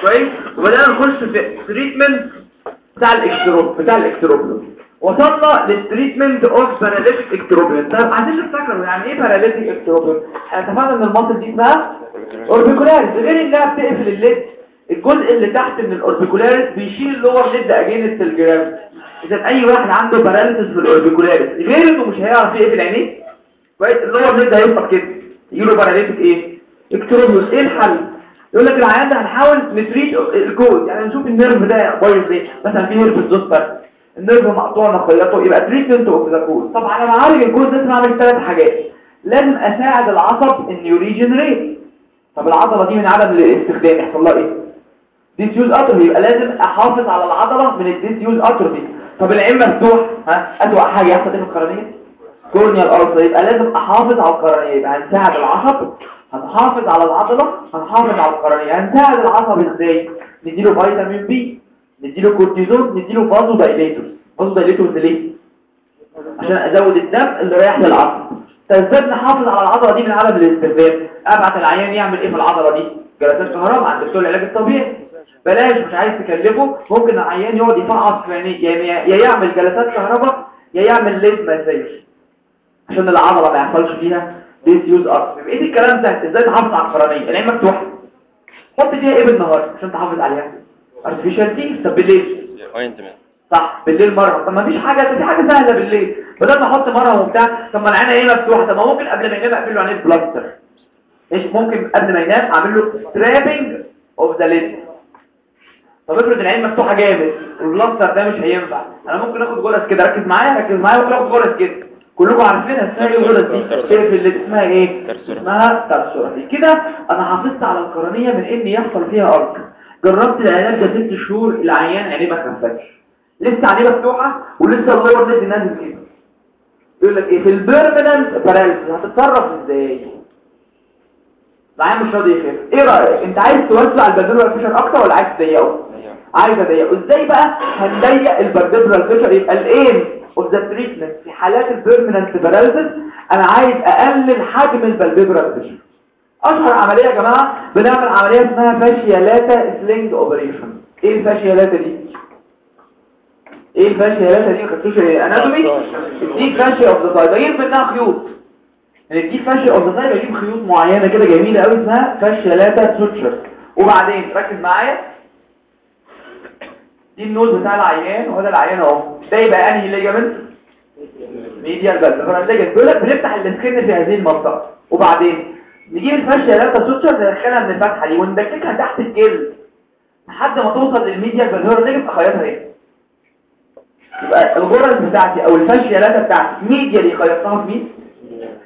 كويس. وبدأنا نخش في treatment بتاع ال ectropion بتاع ال ectropion وصلنا لل treatment of paralytic ectropion طيب عايزين نفتكر يعني إيه paralytic ectropion إحنا اتفقنا إن ال muscle دي اسمها orbicularis غير إنها بتقفل ال lid. الجزء اللي تحت من ال orbicularis بيشيل ال lower lid against ال gravity إذا أي واحد عنده paralysis في ال orbicularis غير إنه مش هيعرف يقفل. عينيه كويس ال lower lid هيفضل كده. يقولوا paralytic إيه؟ ectropion إيه الحل؟ يقول لك العيان ده هنحاول ن treat ال cause يعني نشوف ال nerve ده بايظ ليه؟ مثلا في herpes zoster. ال nerve مقطوع نخيطه يبقى treatment of the cause طب أنا بعالج ال cause لازم اعمل ثلاث حاجات. لازم أساعد العصب انه ي regenerate طب العضلة دي من عدم الاستخدام يحصل لها إيه؟ disuse atrophy يبقى لازم أحافظ على العضلة من ال disuse atrophy طب العين مفتوح ها؟ اسوء حاجة يحصل إيه في القرنية؟ corneal ulcer يبقى لازم أحافظ على القرنية. يبقى هنساعد العصب هنحافظ على العضلة هنحافظ على القرنيه هنساعد العصب إزاي؟ نديله فيتامين B نديله كورتيزون نديله vasodilator vasodilator ليه؟ عشان ازود الدم اللي رايح للعصب. إزاي نحافظ على العضلة دي من عدم الاستخدام؟ ابعت العيان يعمل إيه في العضلة دي؟ جلسات كهرباء عند دكتور العلاج الطبيعي. بلاش مش عايز تكلفه ممكن العيان يقعد يفعص في عينيه يعني يا يعمل جلسات كهرباء يا يعمل lid massage عشان العضلة ما يحصلش فيها disuse أكتر إيه الكلام ده؟ إزاي تحافظ على القرنيه العين مفتوحه حط فيها إيه بالنهار عشان تحافظ عليها؟ artificial tears طب بالليل. صح. بالليل مرهم. طب ما فيش حاجة في حاجة سهلة بالليل. بدل ما أحط مرهم وبتاع طب ما العين إيه مفتوحة. طب ما ممكن قبل ما ينام اقفل له عينيه بلاستر. إيش؟ ممكن قبل ما ينام أعمل له strapping of the lid طب افرض العين مفتوحة جامد والبلاستر ده مش هينفع. أنا ممكن آخد غرز كده ركز معايا ركز معايا ممكن آخد غرز كده. كلكم عارفينها اسمها إيه؟ الغرز دي. في اللي اسمها إيه؟ اسمها tarsorrhaphy. كده أنا حافظت على القرنية من ان يحصل فيها ارك جربت العلاج ده ست شهور العيان عينيه ما خفتش لسه عينيه مفتوحة ولسه ال lower نازل نازل كده يقول لك إيه؟ في ال permanent paralysis هتتصرف إزاي؟ العيان مش راضي يخف. إيه رأيك؟ أنت عايز توسع ال palpebral fissure أكتر ولا عايز تضيقه؟ عايز أضيقه. إزاي بقى؟ هنضيق ال palpebral fissure يبقى ال aim of the treatment في حالات ال permanent paralysis أنا عايز أقلل حجم ال palpebral fissure أشهر عملية يا جماعة بنعمل عملية اسمها fascia lata sling operation إيه ال fascia lata دي؟ إيه ال fascia lata دي ما خدتوش anatomy دي fascia of the thigh بجيب منها خيوط. يعني دي fascia of the thigh بجيب خيوط معينة كده جميلة قوي اسمها fascia lata suture وبعدين ركز معايا. دي ال nose بتاع العيان وهذا العيان اهو ده يبقى انهي ligament medial palpebral ligament بيقول لك بنفتح ال skin في هذه المنطقة وبعدين نجيب ال fascia lata suture ندخلها من الفتحه دي وندككها تحت الجلد لحد ما توصل لل medial palpebral ligament اخيطها إيه يبقى الغرز بتاعتي أو ال fascia lata بتاعتي medially خيطتها في مين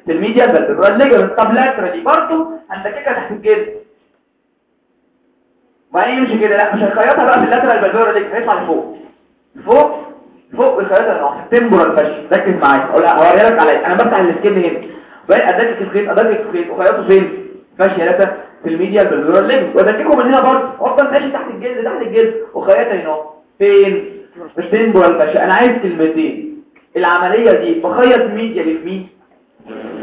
في ال medial palpebral ligament طب laterally برضه هندككها تحت الجلد وبعدين يمشي كده لا مش هيخيطها بقى في ال lateral palpebral دي هيطلع لفوق. لفوق فوق الخياطة في ال temporal fascia ركز معايا. أقول اوريها لك عليا أنا بفتح ال skin هنا. وبعدين ادكك الخيط ادكك الخيط وخيطه فين؟ fascia lata في ال medial palpebral ligament وادككه من هنا برضه. افضل ماشي تحت الجلد تحت الجلد. وخياطة هنا. فين؟ في ال temporal fascia أنا عايز كلمتين. العملية دي بخيط medial في مين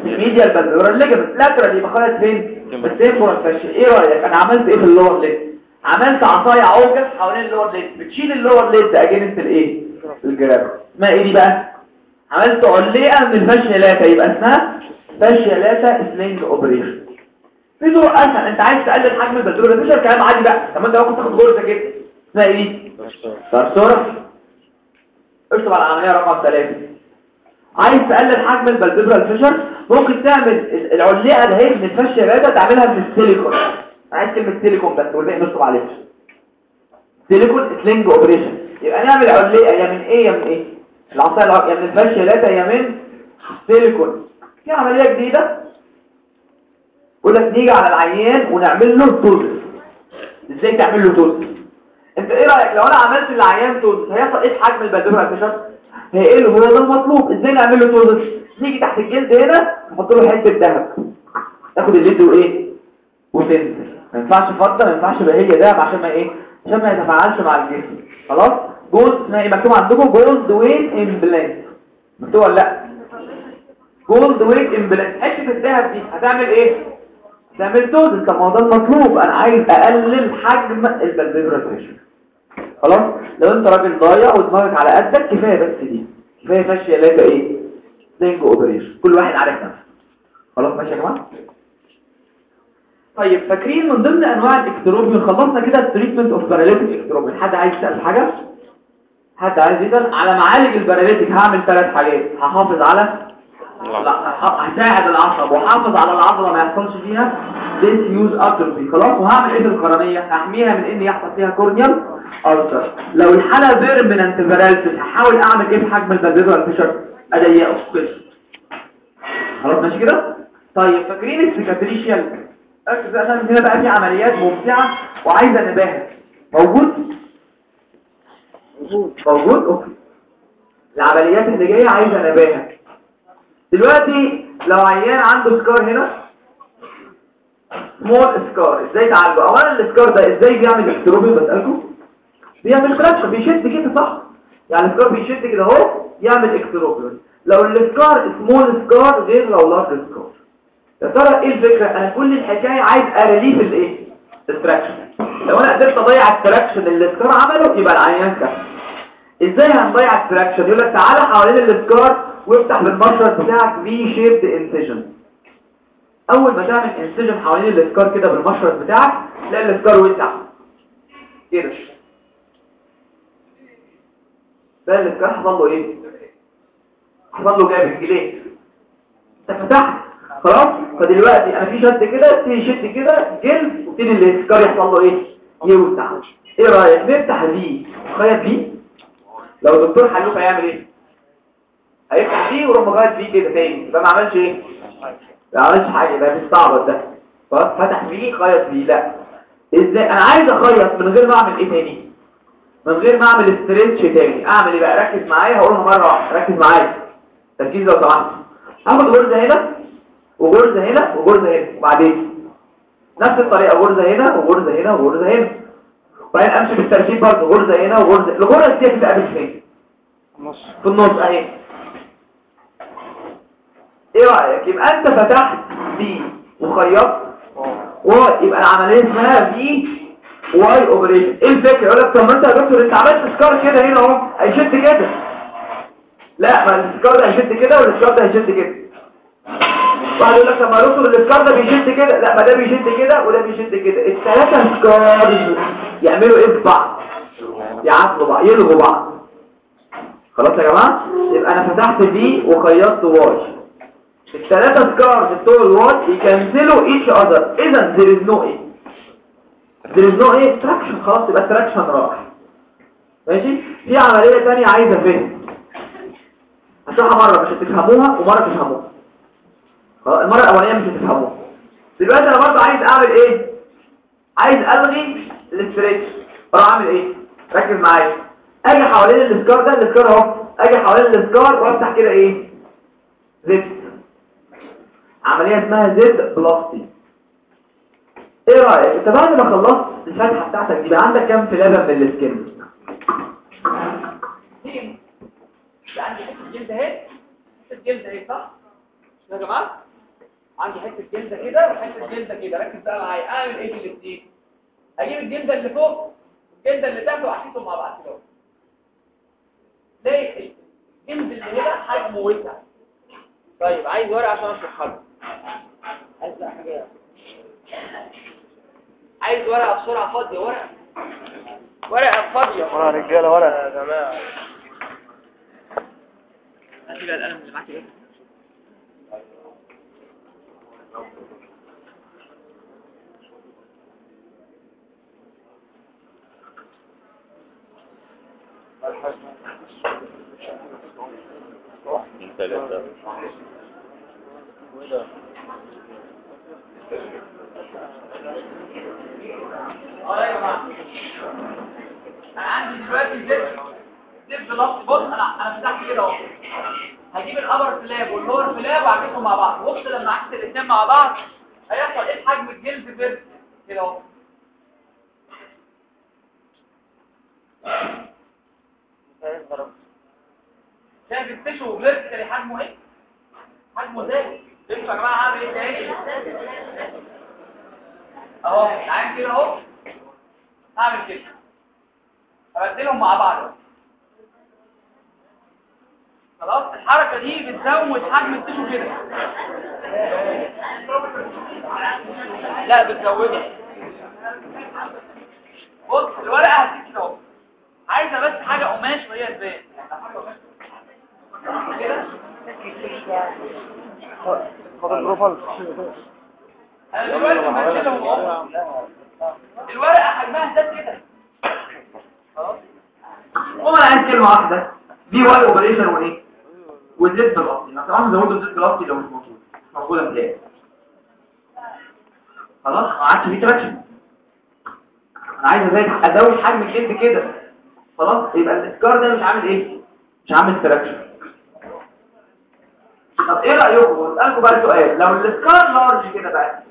في ال medial palpebral ligament laterally بخيط فين؟ في ال temporal fascia إيه رأيك؟ أنا عملت إيه في ال lower lid عملت عصاية عوجة حوالين ال lower lid. بتشيل ال lower lid against الايه؟ ال gravity. اسمها إيه دي بقى؟ عملت علقة من ال fascia lata يبقى اسمها fascia lata sling operation في طرق أسهل. انت عايز تقلل حجم ال palpebral ده مش كلام عادي بقى. طب انت ممكن تاخد غرزة كده. اسمها إيه دي؟ tarsorrhaphy اشطب على العملية رقم 3 عايز تقلل حجم ال palpebral fissure ممكن تعمل العلقه ده هي من ال fascia lata تعملها من السيليكون. عايز كلمة سيليكون بس والباقي نشطب عليه silicone sling operation يبقى نعمل علقة يا من إيه يا من إيه العصاية يا من ال fascia lata يا من سيليكون في عملية جديدة؟ يقول لك نيجي على العيان ونعمل له ptosis إزاي تعمل له ptosis انت إيه رأيك؟ لو أنا عملت للعيان ptosis هيحصل إيه حجم ال palpebral fissure هيقل هو ده المطلوب. إزاي نعمل له ptosis نيجي تحت الجلد هنا نحط له حتة ذهب. تاخد ال lid وإيه؟ وتنزل. ما ينفعش فضة ما ينفعش بهيه دهب عشان ما إيه؟ عشان ما يتفاعلش مع الجسم. خلاص؟ gold اسمها مكتوب عندكم gold weight implant مكتوب ولا لأ؟ gold weight implant حتة الذهب دي هتعمل إيه؟ تعمل توزن. طب ما ده المطلوب. أنا عايز أقلل حجم ال palpebral fissure خلاص؟ لو أنت راجل ضايع ودماغك على قدك كفاية بس دي. كفاية fascia lata إيه؟ sling operation. كل واحد عارف نفسه. خلاص؟ ماشي يا جماعة؟ طيب فاكرين من ضمن أنواع ال ectropion خلصنا كده ال treatment of paralytic ectropion حد عايز يسأل حاجة؟ حد عايز يسأل؟ عشان أعالج ال paralytic هعمل ثلاث حاجات. هحافظ على؟ لا هساعد العصب وأحافظ على العضلة ما يحصلش فيها. disuse atrophy خلاص وهعمل إيه القرنية؟ هحميها من إن يحصل فيها corneal ulcer لو الحالة permanent paralysis هحاول أعمل إيه في حجم ال palpebral fissure اضيقه خلاص ماشي كده؟ طيب فاكرين ال cicatricial ركز عشان هنا بقى في عمليات ممتعة وعايزة نباهه موجود؟ موجود. okay. العمليات اللي جاية عايزة نباهه دلوقتي لو عيان عنده scar هنا small scar إزاي تعالجه؟ اولا ال scar ده إزاي بيعمل ectropion بسألكم بيعمل traction بيشد كده صح؟ يعني ال scar بيشد كده أهو يعمل ectropion لو ال scar small scar غير لو large scar يا ترى إيه الفكرة؟ أنا كل الحكاية عايز أ relieve الإيه؟ ال traction. لو أنا قدرت أضيع ال traction اللي ال scar عمله يبقى العيان كفى إزاي هنضيع ال traction؟ يقول لك تعالى حوالين ال scar وافتح بالمشرط بتاعك V shaped incision أول ما تعمل incision حوالين ال scar كده بالمشرط بتاعك تلاقي ال scar وسع كده ده؟ ال scar حصل له إيه؟ حصل له جامد ليه؟ أنت فتحت. خلاص؟ فدلوقتي أنا في شد كده تيجي شد كده جلد وتيجي السكار يحصل له إيه؟ يوسع إيه رأيك؟ نفتح دي خيط دي لو الدكتور حلوف هيعمل إيه؟ هيفتح دي ويروح مغير فيه كده تاني. يبقى ما عملش إيه؟ ما عملش حاجة. ده مستعبط ده. خلاص؟ فتح فيه خيط فيه لا. إزاي؟ أنا عايز أخيط من غير ما أعمل إيه تاني؟ من غير ما أعمل استريتش تاني. أعمل إيه بقى ركز معايا هقولها مرة واحدة. ركز معايا. تركيز لو سمحت. هاخد غرزه هنا. وغرزه هنا وغرزه هنا وبعدين. نفس الطريقة غرزه هنا وغرزه هنا وغرزه هنا. وبعدين أمشي بالترتيب برضه غرزه هنا وغرزه الغرز دي هتتقابل فين؟ في النص. أهي. إيه رأيك؟ يبقى أنت فتحت V وخيطت Y يبقى العملية اسمها V-Y operation إيه الفكرة؟ يقول لك طب ما أنت يا دكتور أنت عملت scar كده هنا أهو هيشد كده. لا ما ال scar ده هيشد كده وال scar ده هيشد كده؟ واحد يقول لك طب ما دكتور ال scar ده بيشد كده. لا ما ده بيشد كده وده بيشد كده. الثلاثه scar يعملوا إيه في بعض؟ يعطلوا بعض يلغوا بعض. خلاص يا جماعة؟ يبقى أنا فتحت V وخيطت Y الثلاثه scars بتوع ال Y يكنسلوا each other إذا there is no إيه there is no إيه traction خلاص يبقى ال traction راح. ماشي؟ في عملية ثانية عايزة فهم هشرحها مرة مش هتفهموها ومرة تفهموها. خلاص المرة الأولانية مش هتفهموها دلوقتي أنا برضه عايز أعمل إيه؟ عايز ألغي ال stretch. أروح أعمل إيه؟ ركز معايا. أجي حوالين ال scar ده ال scar أهو. أجي حوالين ال scar وأفتح كده إيه؟ Z. عملية اسمها Z plasty. إيه رأيك؟ أنت بعد ما خلصت الفتحة بتاعتك دي بقى عندك كام فلابه من السكن؟ عندي حتة جلد أهي. حتة جلد أهي صح؟ يا جماعة؟ عندي حتة جلدة كده وحتة جلدة كده. ركز بقى معايا. أعمل إيه في الاثنين أجيب الجلدة اللي فوق والجلدة اللي تحت وأحطهم مع بعض كده. تلاقي الجلد اللي هنا حجمه وسع طيب عايز ورقة عشان أشرحها لك عايز حاجة؟ عايز ورقة بسرعة فاضية؟ ورقة. ورقة فاضية. ورا رجالة ورا يا جماعة هاتي بقى القلم اللي معاكي ده ثلاثة أنا عندي دلوقتي زب زب لفظ بص أنا أنا فتحت كده أهو. هجيب الأبر فلاب واللور فلاب واعكسهم مع بعض. بص لما اعكس الاثنين مع بعض هيحصل إيه؟ حجم الجلد فيرت كده أهو. شايف التشو فيرتيكالي حجمه إيه؟ حجمه زي فهمتوا يا جماعة هعمل إيه تاني؟ أهو العين كده أهو. هعمل كده. أبدلهم مع بعض. خلاص الحركة دي بتزود حجم التشو كده لا بتزودها. بص الورقة هتيجي كده اهو. عايزة بس حاجة قماش وهي تبان. كده أنا الورقة حجمها ده كده. خلاص. وأنا عايز كلمة واحدة. في واي اوبريشن وإيه؟ بلاستي أنا طبعا زودوا الزيت بلاستي لو مش موجود. مش موجوده متهيألي خلاص ما عادش فيه تراكشن أنا عايز إزاي أزود حجم الجلد كده. خلاص يبقى ال scar ده مش عامل إيه؟ مش عامل traction طب إيه رأيكم؟ أسألكم بقى سؤال. لو ال scar large كده بقى.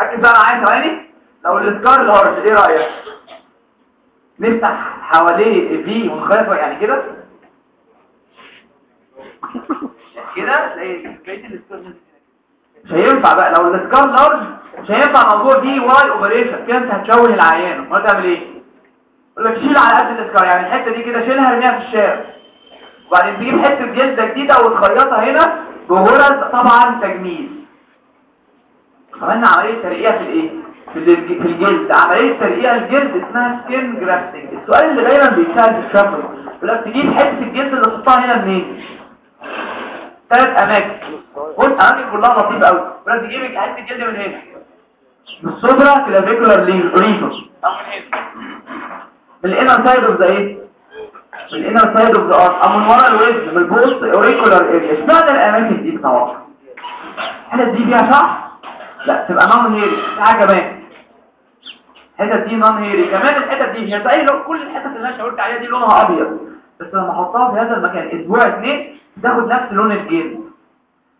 ركز بقى معايا ثواني. لو ال scar large إيه رأيك؟ نفتح حواليه V ونخيطه يعني كده؟ كده؟ بقيه مش هينفع بقى. لو ال scar large مش هينفع موضوع V-Y operation كده أنت هتشوه العيان. أمال تعمل إيه؟ يقول لك شيل على قد ال scar يعني الحتة دي كده شيلها ارميها في الشارع وبعدين تجيب حتة جلدة جديدة وتخيطها هنا بغرز طبعا تجميل. عملنا عملية ترقيع في الإيه؟ في الجلد. عملية ترقيع الجلد اسمها skin grafting السؤال اللي دايما بيتسأل في الشفوي يقول لك تجيب حتة الجلد اللي تحطها هنا منين؟ ثلاث اماكن بص اماكن كلها لطيفه قوي يقول لك تجيب حتة الجلد من هنا. من ال supraclavicular region أو من ال inner side of the إيه من ال inner side of the arm أو من ورا الودن من ال post auricular area اشمعنى الأماكن دي بصراحه الحتت دي فيها شعر؟ لا تبقى non hairy حاجة كمان. الحتت دي non hairy كمان الحتت دي هي زي كل الحتت اللي أنا شاورت عليها دي لونها أبيض. بس لما احطها في هذا المكان. أسبوع اتنين تاخد نفس لون الجلد.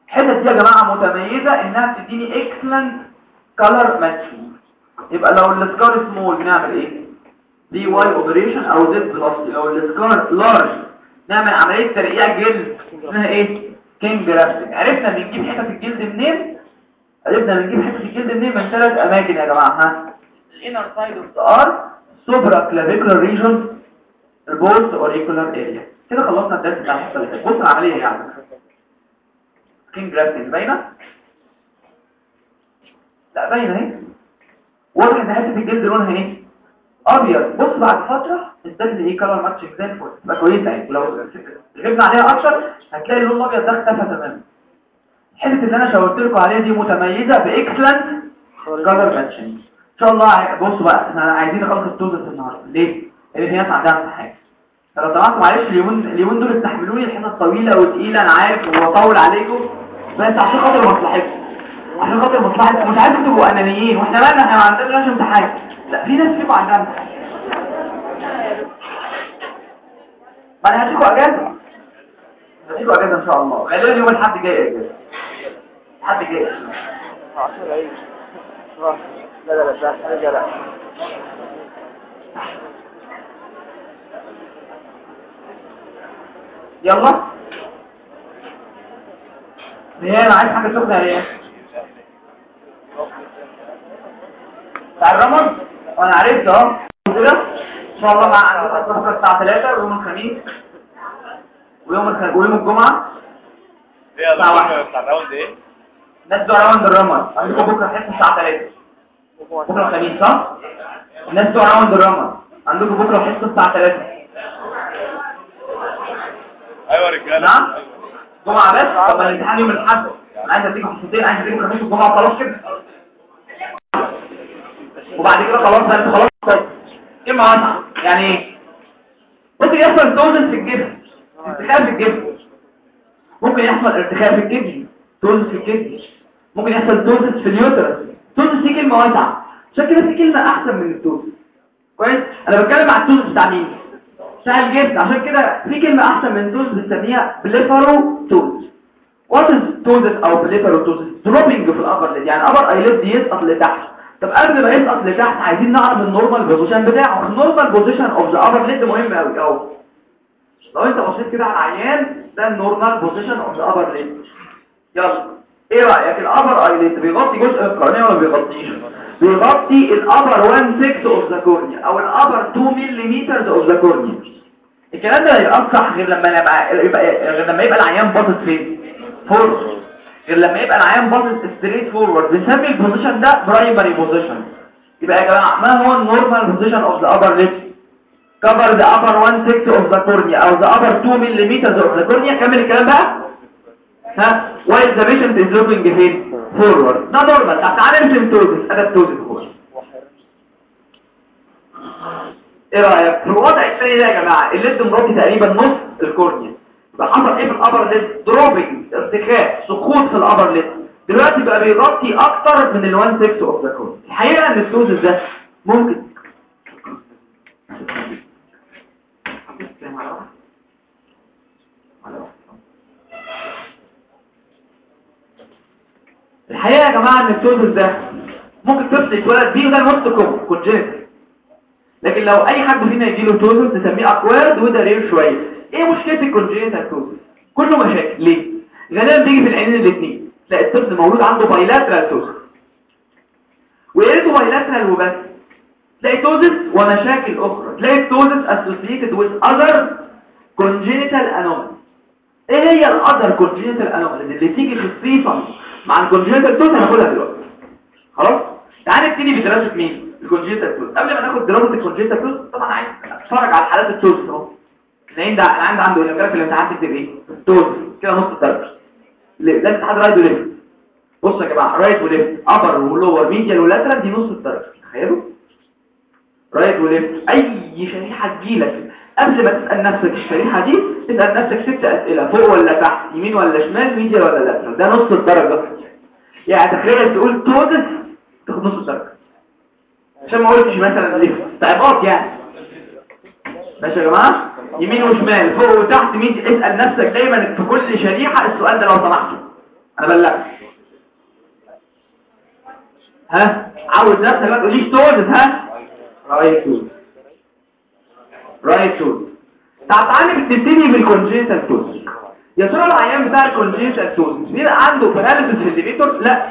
الحتت دي يا جماعة متميزة انها بتديني excellent color matching يبقى لو ال scar small بنعمل إيه؟ V-Y operation أو Z plasty لو ال scar large نعمل عملية ترقيع جلد اسمها إيه؟ skin grafting عرفنا بنجيب حتت الجلد منين؟ عرفنا بنجيب حتت الجلد منين؟ من ثلاث أماكن يا جماعة. ها؟ ال inner side of the arm supraclavicular region ال post auricular area كده خلصنا الدرس بتاع الحصه اللي فاتت. بص العملية يعني skin grafting باينة؟ لا باينة اهي. واضح إن حتة الجلد لونها إيه؟ أبيض. بص بعد فترة ازداد إيه color matching زي الفل. تبقى كويسه يعني. لو جبنا عليها أكتر هتلاقي اللون الأبيض ده اختفى تماما. الحته اللي أنا شاورت لكم عليها دي متميزة ب excellent color matching إن شاء الله. بصوا بقى إحنا عايزين نخلص التوزن النهارده. ليه؟ لأن في ناس عندها امتحان فلو سمحتوا معلش اليومين اليومين دول استحملوني الحصة طويله وتقيله أنا عارف وبطول عليكم بس عشان خاطر مصلحتكم. عشان خاطر مصلحتكم. مش عايزكم تبقوا أنانيين. وإحنا مالنا إحنا ما عندناش امتحان. لا في ناس فيكم عندها امتحان أنا هديكوا أجازة. هديكوا أجازة إن شاء الله. غالبا يوم الأحد جاي أجازة. الحد جاي. لا لا لا حاجة لا. يلا. ريان عايز حاجة سخنه يا ريان بتاع وأنا عرفت أهو. كده؟ إن شاء الله مع السهره الساعة 3 ويوم الخميس. ويوم الخ... ويوم الجمعة. الساعة واحدة. دكتور بتاع ال round إيه؟ الناس بتوع round عندكم بكرة حصه الساعة 3 بكرة الخميس صح؟ الناس بتوع round الرمد عندكم بكرة حصه الساعة 3 أيوه رجالة. نعم. جمعة بس. طب الامتحان يوم الأحد. أنا عايز اديكم حصتين عايز اديكم خميس والجمعة خلاص كده. وبعد كده خلاص أنتوا خلاص طيب. كلمة واسعة يعني إيه ممكن يحصل توزن في الجسم ارتخاء في الجسم ممكن يحصل ارتخاء في الكبد توزن في الكبد ممكن يحصل ptosis في ال uterus ptosis دي كلمة واسعة عشان كده في كلمة أحسن من التوزن كويس؟ أنا بتكلم على التوزن بتاع مين؟ بتاع الجسم عشان كده في كلمة أحسن من ptosis بنسميها blepharoptosis what is ptosis أو blepharoptosis drooping في ال upper lid يعني upper eyelid دي يسقط لتحت. طب قبل ما يسقط لتحت عايزين نعرف ال normal position بتاعه. ال normal position of the upper lid مهم قوي اهو لو أنت بصيت كده على العيان ده ال normal position of the upper lid يلا. إيه رأيك؟ ال upper eyelid بيغطي جزء القرنية ولا بيغطيش؟ بيغطي ال upper 1 6 of the cornea أو ال upper 2 ملم of the cornea الكلام ده هيبقى صح غير لما يبقى يبقى غير لما يبقى العيان باصص فين forward غير لما يبقى العيان باصص straight forward بنسمي ال position ده primary position يبقى يا جماعة ما هو ال normal position of the upper lid cover the upper 1 6 of the cornea أو the upper 2 millimeters of the cornea. كمل الكلام بقى. ها؟ While the patient is looking فين forward. ده نورمال تعالى نرسم ptosis ادي ال ptosis هو إيه رايك في الوضع الثاني ده يا جماعة ال lid مغطي تقريبا نص ال cornea حصل إيه في ال upper lid drooping ارتخاء سقوط في ال upper lid دلوقتي بقى بيغطي أكتر من ال 1 6 of the cornea الحقيقة ان ال ptosis ده ممكن الحقيقة يا جماعة إن ال ptosis ده ممكن طفل يتولد بيه وده نسميه congenital لكن لو أي حد فينا يجيله ptosis نسميه acquired وده rare شوية. إيه مشكلة ال congenital ptosis كله مشاكل. ليه؟ غالبا بيجي في العينين الاثنين تلاقي الطفل مولود عنده bilateral ptosis ويا ريته bilateral وبس. تلاقي ptosis ومشاكل أخرى. تلاقي ال ptosis associated with other congenital anomalies. إيه هي ال other congenital anomalies اللي تيجي خصيصا مع ال congenital ptosis هناخدها دلوقتي. خلاص؟ تعالى نبتدي بدراسه مين؟ ال congenital ptosis قبل ما ناخد دراسة ال congenital ptosis طبعا عايز أتفرج على حالات ال ptosis أهو. العين ده العين ده عنده اللي في الامتحان تكتب إيه ptosis كده نص الدرجه ليه؟ ده امتحان right و left بصوا يا جماعة right و left upper و lower medial و lateral دي نص الدرجه تخيلوا؟ right و left أي شريحة تجيلك. قبل ما تسأل نفسك الشريحة دي تسأل نفسك ست أسئلة فوق ولا تحت يمين ولا شمال medial ولا lateral ده نص الدرجة. يعني تخيل تقول ptosis تاخد نص الدرجه عشان ما قلتش مثلا ليه. تعبات يعني. ماشي يا جماعة؟ يمين وشمال فوق وتحت مين اسأل نفسك دايما في كل شريحة السؤال ده لو سمحتوا أنا بلغت. ها؟ عاوز نفسك ما تقوليش ptosis ها؟ right ptosis right طب تعالى بتبتدي بال congenital ptosis يا ترى العيان بتاع ال congenital ptosis بيبقى عنده paralysis في ال levator لا.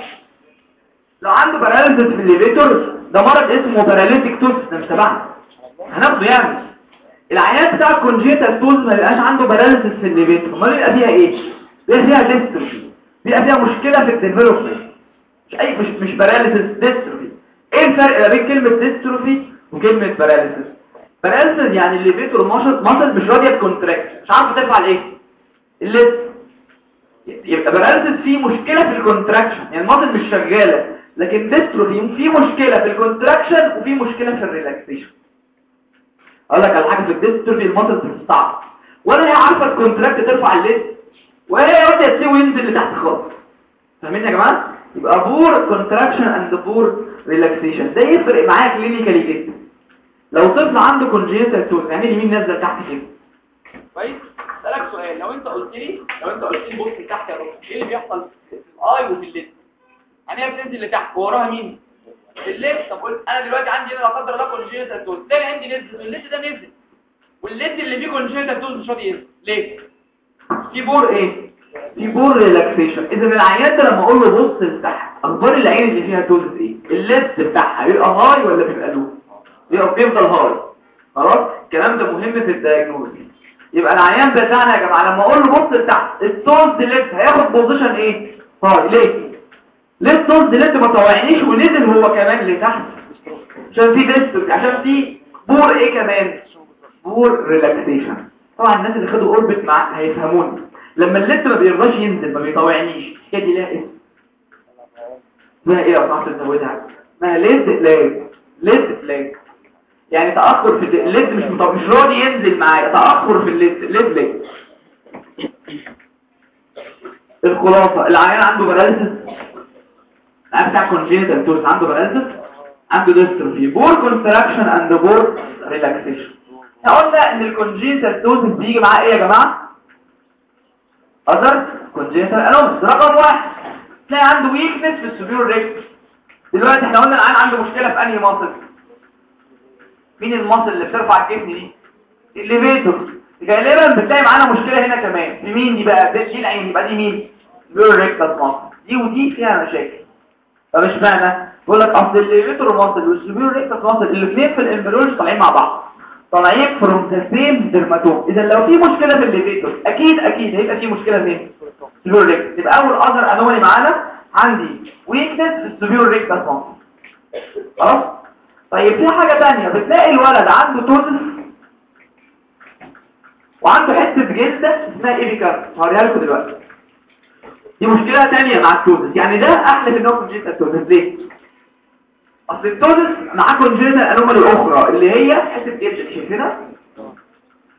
لو عنده paralysis في ال levator ده مرض اسمه paralytic ptosis ده مش تبعنا. هناخده يعني. العيان بتاع ال congenital ptosis ما بيبقاش عنده paralysis في ال levator امال بيبقى فيها إيه؟ بيبقى فيها dystrophy بيبقى فيها مشكلة في ال development مش أي مش مش paralysis dystrophy إيه الفرق بين كلمة dystrophy وكلمة paralysis paralysis يعني ال levator muscle مش راضيه ت contract مش عارفه ترفع الايه ال lid يبقى paralysis فيه مشكلة في ال contraction يعني ال muscle مش شغالة لكن dystrophy فيه مشكلة في ال contraction وفيه مشكلة في ال relaxation أقول لك على حاجة في ال dystrophy ال muscle بتستعبط ولا هي عارفة ال contract ترفع ال lid ولا هي راضيه تسيب وينزل لتحت خالص. فاهمين يا جماعة؟ يبقى poor contraction and poor relaxation ده يفرق معايا clinically جدا. لو طفل عنده congenital ptosis يعني اليمين نازلة تحت كده؟ كويس. اسالك سؤال. لو انت قلت لي لو انت قلت لي بص تحت يا دكتور إيه اللي بيحصل في ال eye وفي ال lid يعني هي بتنزل لتحت ووراها مين؟ ال lid طب قلت أنا دلوقتي عندي لا قدر الله congenital ptosis تاني عندي نزل ال lid ده نزل. وال lid اللي فيه congenital ptosis مش راضي ينزل. ليه؟ في poor إيه؟ في poor relaxation إذا العيان ده لما أقول له بص لتحت أخبار العين اللي فيها ptosis إيه؟ ال lid بتاعها. بيبقى high ولا بيبقى low بيفضل high. خلاص؟ الكلام ده مهم في ال diagnosis يبقى العيان بتاعنا يا جماعة لما أقول له بص لتحت ال ptotic lid هياخد position إيه؟ high ليه؟ ليه ال ptotic lid ما طوعنيش ونزل هو كمان لتحت؟ عشان في dystrophic عشان في poor إيه كمان؟ poor relaxation طبعا الناس اللي خدوا orbit مع هيفهموني. لما ال lid ما بيرضاش ينزل ما بيطوعنيش هي دي لها اسم اسمها إيه يا صاحبي اسمها lid lag lid lag يعني تأخر في ال lid مش. مش راضي ينزل معايا. تأخر في ال lid، lid lag الخلاصة. العيان عنده paralysis العيان بتاع congenital ptosis عنده paralysis عنده dystrophy poor contraction and poor relaxation قلنا إن ال congenital ptosis بيجي معاه إيه يا جماعة؟ other congenital anomalies رقم واحد. تلاقي عنده weakness في ال superior rectus دلوقتي إحنا قلنا العيان عنده مشكلة في أنهي muscle مين ال muscle اللي بترفع الجسم دي؟ ال levator. غالبا بتلاقي معانا مشكلة هنا كمان. في مين دي بقى؟ دي العين. يبقى دي مين؟ rectus muscle دي ودي فيها مشاكل. طب اشمعنى؟ بقول لك أصل ال levator muscle وال superior rectus muscle الاثنين في ال embryology طالعين مع بعض. طالعين from the same dermatome إذا لو في مشكلة في ال levator أكيد أكيد هيبقى في مشكلة فين؟ rectus يبقى أول other anomaly معانا عندي weakness في ال superior rectus muscle خلاص؟ طيب في حاجة ثانية بتلاقي الولد عنده ptosis وعنده حتة جلده اسمها epicanthus هوريها لكم دلوقتي. دي مشكلة ثانية مع ال ptosis يعني ده أحلى من نوع congenital ptosis ليه؟ أصل ال ptosis معاه congenital anomaly أخرى اللي هي حتة جلد شايفينها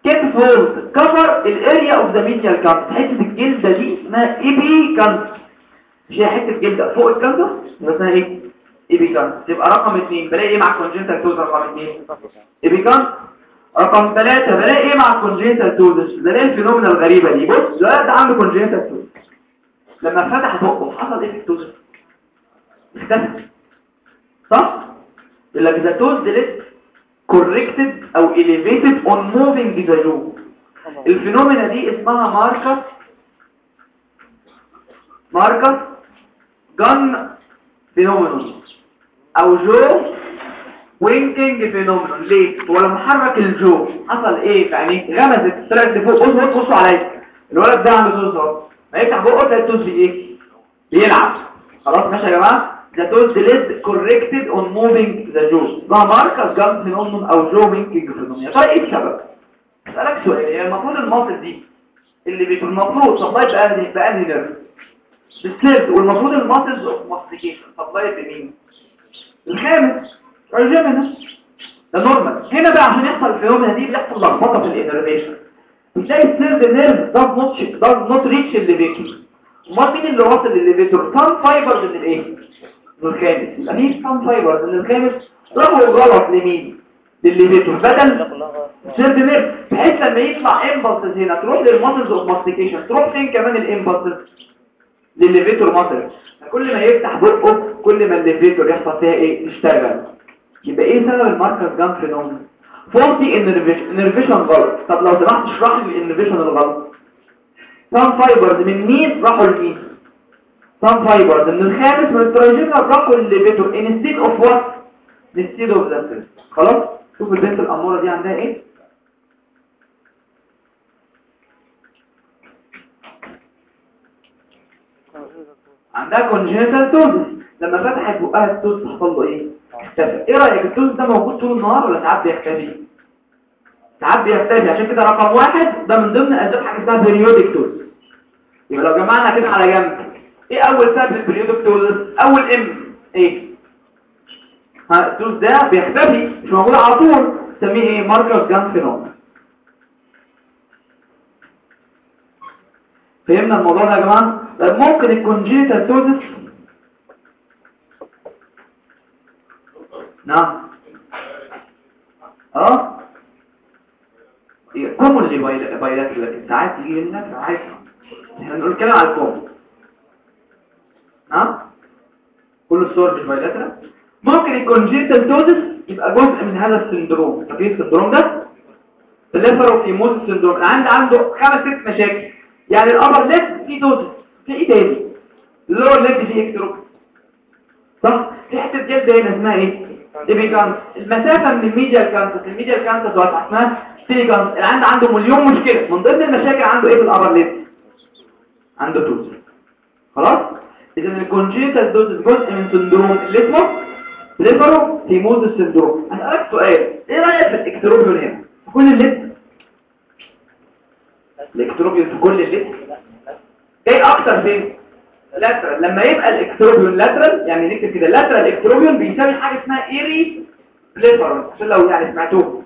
skin fold؟ cover ال area of the medial canthus حتة الجلده دي اسمها epicanthus مش هي حتة جلده فوق يبقى اسمها إيه؟ epicanthus تبقى رقم 2 بلاقي إيه مع congenital ptosis رقم 2 epicanthus رقم 3 بلاقي إيه مع congenital ptosis بلاقي ال phenomena الغريبة دي. بص الولد ده عنده congenital ptosis لما فتح بقه حصل إيه في ال ptosis؟ اختفى. صح؟ ptotic lid corrected أو elevated on moving the jaw ال phenomena دي اسمها Marcus Marcus Gunn phenomenon أو jaw winking phenomenon ليه؟ هو لما حرك ال jaw. حصل إيه؟ في عينيه غمزت طلعت لفوق بصوا بصوا عليا. الولد ده عنده ptosis أهو. ما يفتح بقه تلاقي ال ptosis بايه بيلعب. خلاص ماشي يا جماعة؟ The ptotic lid corrected on moving the jaw ده Marcus Gunn phenomenon أو jaw winking phenomenon ترى إيه السبب؟ أسألك سؤال. هي المفروض ال muscle دي اللي بيكون المفروض supply بأنهي بأنهي nerve بال third والمفروض ال muscles of mastication supply بمين؟ الخامس. الجيمينس ده normal هنا بقى عشان يحصل ال phenomena دي بيحصل لخبطة في ال innervation. بتلاقي ال third nerve does not does not reach ال levator أمال مين اللي واصل للل levator some fibers من الايه الخامس يبقى مين some fibers من الخامس راحوا غلط لمين؟ للل levator بدل third nerve بحيث لما يطلع impulses هنا تروح لل muscles of mastication تروح فين كمان الامبلسز للليفيتور ماسل كل ما يفتح بقه كل ما ال levator يحصل فيها إيه؟ يشتغل. يبقى إيه سبب ال Marcus Gunn phenomenon faulty innervation غلط. طب لو سمحت اشرح لي ال innervation الغلط. some fibers من مين راحوا لمين some fibers من الخامس من ال trigeminal راحوا للل levator. instead of what instead of the خلاص؟ شوف البنت الأمورة دي عندها إيه؟ عندها congenital ptosis لما فتحت بقها ال ptosis حصل له إيه؟ اختفى. إيه رأيك؟ ال ptosis ده موجود طول النهار ولا ساعات بيختفي؟ ساعات بيختفي. عشان كده رقم واحد ده من ضمن أسباب حاجة اسمها periodic ptosis يبقى لو جمعنا كده على جنب. إيه أول سبب ال periodic ptosis أول ام إيه؟ ها ال ptosis ده بيختفي مش موجود على طول. نسميه إيه؟ Marcus Gunn phenomenon فهمنا الموضوع ده يا جماعة؟ طيب ممكن ال congenital ptosis نعم. أه؟ common اللي bilateral لكن ساعات يجي لنا ساعات إحنا نقول كلام على ال common. نعم؟ كل الصور مش bilateral ممكن ال congenital ptosis يبقى جزء من هذا ال syndrome. فاكرين ال syndrome ده؟ ال blepharophimosis syndrome عندي عنده خمس ست مشاكل. يعني ال upper lid فيه ptosis في إيه تاني ال lower lid فيه ectropion صح؟ في حتة جلد هنا اسمها إيه؟ epicanthus المسافة من ال medial canthus ال medial canthus واسعه اسمها telecanthus اللي عنده مليون مشكلة. من ضمن المشاكل عنده إيه في ال upper lid عنده ptosis خلاص؟ إذا ال congenital ptosis جزء من syndrome. اللي اسمه؟ blepharophimosis syndrome أسألك سؤال. إيه رأيك في ال ectropion هنا؟ في كل ال lid ال ectropion في كل ال lid إيه أكتر فين lateral لما يبقى ال ectropion lateral يعني نكتب كده lateral ectropion بيساوي حاجة اسمها euryblepharon عشان لو يعني سمعتوه.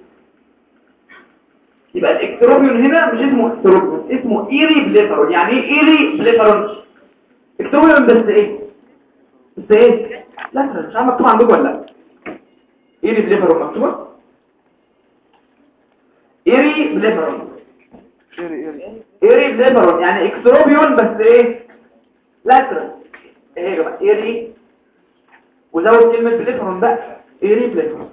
يبقى ال ectropion هنا مش اسمه ectropion اسمه euryblepharon يعني إيه euryblepharon ectropion بس إيه؟ بس إيه؟ lateral مش عارف مكتوب عندكم ولا لا. euryblepharon مكتوبة؟ euryblepharon euryblepharon يعني ectropion بس إيه؟ lateral إيه يا جماعة؟ eury وزود كلمة blepharon بقى. euryblepharon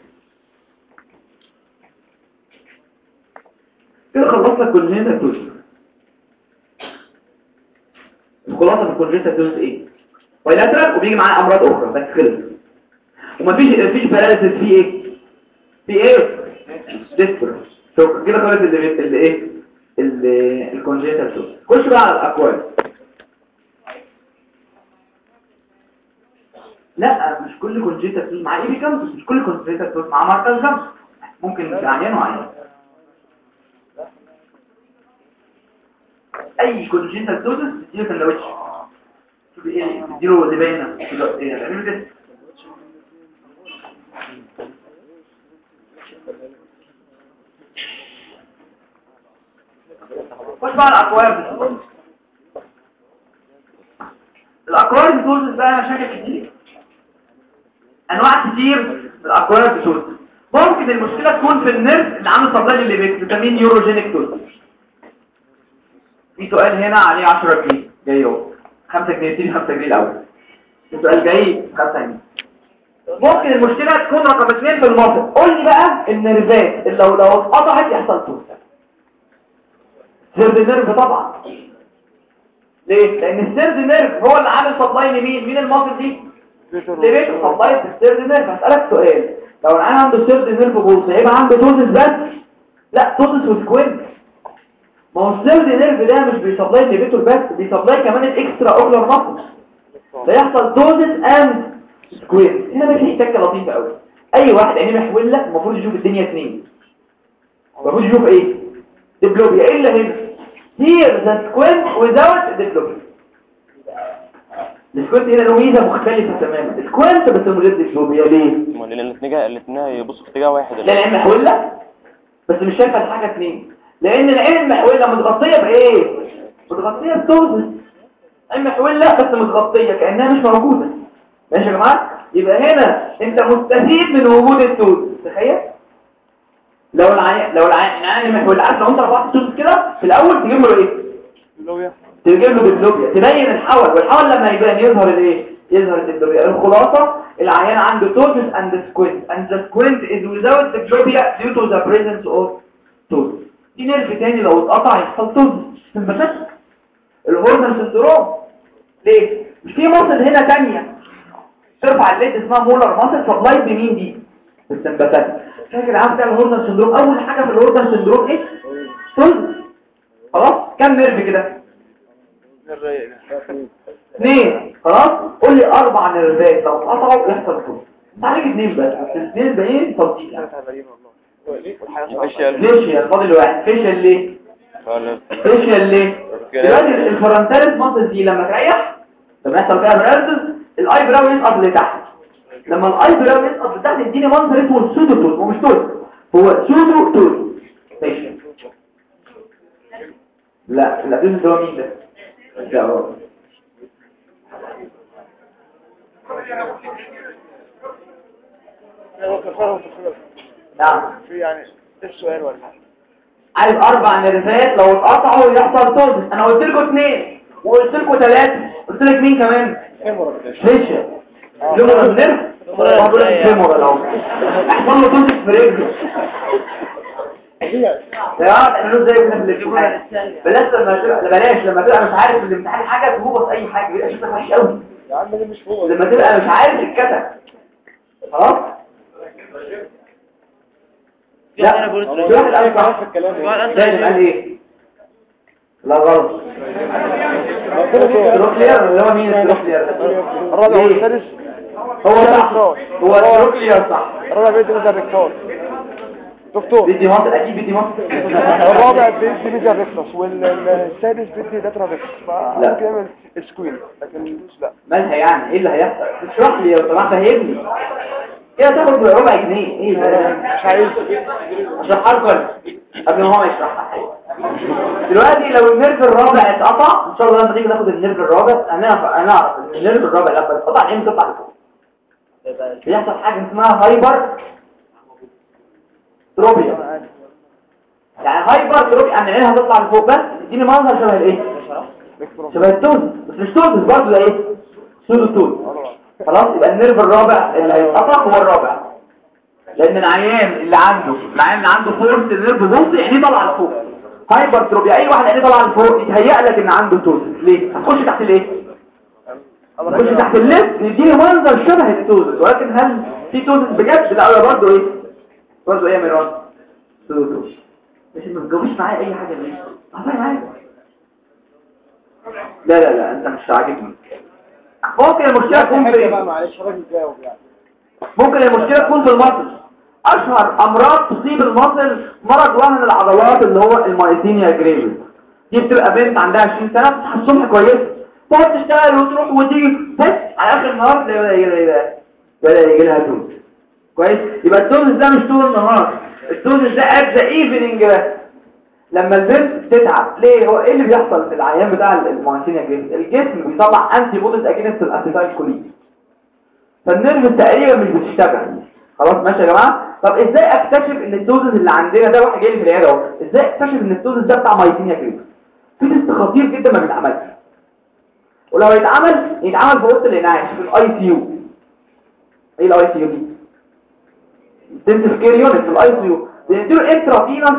كده خلصنا congenital ptosis الخلاصه من congenital ptosis إيه bilateral وبيجي معاه أمراض أخرى. بس خلص ومفيش مفيش paralysis فيه إيه؟ في إيه؟ dystrophy شكرا كده اللي اللي إيه؟ ال congenital خش بقى على ال acquired لا مش كل congenital ptosis مع إيه epicanthus مش كل congenital ptosis مع Marcus Gunn ممكن عيان وعيان أي congenital ptosis تديله سندوتش تديله زباينه إيه هتعملوا كده خش بقى ال acquired ال acquired ptosis بقى مشاكل كتير. أنواع كتير الاكواد توز ممكن المشكلة تكون في ال nerve اللي عامل supply اللي بيسميه neurogenic ptosis في سؤال هنا عليه 10 جنيه. جاي أهو. 5 جنيه تيجي 5 جنيه الأول. السؤال جاي 5 جنيه. ممكن المشكلة تكون رقم 2 في المنطق. قول لي بقى النيرفات اللي لو لو اتقطعت يحصل ptosis third nerve طبعا. ليه؟ لأن ال third nerve هو اللي عامل supply لمين؟ مين المنطق دي ليه؟ supply ال third nerve. هسألك سؤال. لو العيان عنده third nerve palsy هيبقى عنده ptosis بس؟ لا ptosis و squint ما هو ال third nerve ده مش بي supply ال levator بس بي supply كمان ال extraocular muscle ده يحصل ptosis and squint هنا بقى في تكه لطيفة قوي أي واحد عينيه محولة المفروض يشوف الدنيا اتنين. المفروض يشوف إيه؟ diplopia الا هنا؟ Here the squint without diplopia ال squint هنا له ميزة مختلفة تماما. ال squint بس من غير diplopia ليه؟ امال الاثنين الاثنين يبصوا في اتجاه واحد. لا العين محولة. بس مش شايفة الحاجة اتنين. لأن العين المحوله متغطية بإيه؟ متغطية بتوزن. العين محولة بس متغطية كأنها مش موجودة. ماشي يا جماعة؟ يبقى هنا انت مستفيد من وجود ال ptosis تخيل؟ لو العين لو العين المحوله عارف لو انت رفعت ال ptosis كده في الأول تجيب له إيه؟ تجيب له diplopia تبين الحول والحول لما يبان يظهر الايه يظهر ال diplopia الخلاصة العيان عنده ptosis and squint and the squint is without diplopia due to the presence of ptosis دي nerve تاني لو اتقطع يحصل ptosis sympathetic ال Horner syndrome ليه؟ مش في muscle هنا تانية. ترفع ال lid اسمها Muller muscle supply بمين دي؟ ال sympathetic فاكر عارف ده ال Horner syndrome؟ أول حاجة في ال Horner syndrome إيه؟ ptosis خلاص كم nerve كده؟ اثنين. خلاص قول لي أربع نيرفات لو اتقطعوا يحصل كده عليك اثنين بس الاثنين الباقيين تبطيء يعني facial فاضل واحد. facial ليه؟ facial ليه؟ دلوقتي ال frontalis muscle دي لما تريح لما يحصل فيها paralysis ال eyebrow يسقط لتحت لما ال eyebrow يسقط لتحت يديني منظر اسمه السودو تول هو مش تول هو pseudo ptosis facial لا الابيض ده هو مين ده؟ ده هو. نعم. في يعني إيه السؤال ولا حاجة؟ عايز أربع نرفات لو اتقطعوا يحصل توزن أنا قلت لكم اثنين وقلت لكم ثلاثة قلت لك مين كمان؟ فيشة ليمورال نيرف بقول لك فيمورال اهو احصل له توزن في رجله. يا جماعة تعملوا إزاي كده في الامتحان. بلاش لما تبقى بلاش لما تبقى مش عارف الامتحان حاجة تهوبط أي حاجة. بيبقى شكلك وحش قوي يا عم ده مش هو لما تبقى مش عارف الكتب. خلاص؟ لا. في واحد قال صح لازم قال إيه؟ لا غلط. الروكلير اللي هو مين الروكلير الرابع والسادس هو صح. هو الروكلير صح. الرابع بيدي ميزة الريكتور دكتور. بيدي مصر أكيد بيدي مصر الرابع بيدي ميزة الريكتوس والسادس بيدي لاترا ريكتوس فممكن يعمل squint لكن لا. مالها يعني؟ إيه اللي هيحصل؟ اشرح لي لو سمحت فهمني كده تاخد ربع جنيه إيه ده مش عايز اشرحها قبل ما هو يشرحها دلوقتي لو ال nerve الرابع اتقطع ان شاء الله لما تيجي تاخد ال nerve الرابع أنا أنا اعرف ان ال nerve الرابع لما اتقطع بتطلع لفوق بيحصل حاجة اسمها hypertropia يعني hypertropia يعني العين هتطلع لفوق بس اديني منظر شبه الايه شبه ال ptosis بس مش ptosis برضه ده إيه pseudo ptosis خلاص يبقى ال nerve الرابع اللي هيتقطع هو الرابع. لأن العيان اللي عنده العيان اللي عنده fourth nerve palsy عينيه طالعة لفوق. hypertropia أي واحد عينيه طالعة لفوق يتهيأ لك إن عنده ptosis. ليه؟ هتخش تحت الإيه؟ نخش تحت ال lid يديني منظر شبه ال ptosis ولكن هل في ptosis بجد؟ لا برضه إيه؟ برضه إيه يا ميران ptosis مش ما تجاوبش معايا أي حاجة ليه معايا. لا لا لا أنت مش عاجبني. ممكن المشكلة تكون في ممكن المشكلة تكون في ال muscle. أشهر أمراض تصيب ال muscle مرض وهن العضلات اللي هو ال myasthenia gravis دي بتبقى بنت عندها 20 سنة بتصحى الصبح كويسة. تقعد تشتغل وتروح وتيجي بس على آخر النهار تلاقي بدأ يجي لها بدأ يجي لها ptosis كويس؟ يبقى ال ptosis ده مش طول النهار. ال ptosis ده at the evening بس لما البنت تتعب ليه؟ هو إيه اللي بيحصل في العيان بتاع ال myasthenia gravis الجسم بيطلع antibodies against ال acetylcholine ف ال nerve تقريبا مش بتشتغل. خلاص ماشي يا جماعة؟ طب إزاي أكتشف إن ال ptosis اللي عندنا ده واحد جاي لي في العيادة أهو؟ إزاي أكتشف إن ال ptosis ده بتاع myasthenia gravis في test خطير جدا ما بيتعملش. ولو يتعمل يتعمل في أوضة الانعاش في ال ICU إيه ال ICU دي؟ intensive care unit في ال ICU بنديله intravenous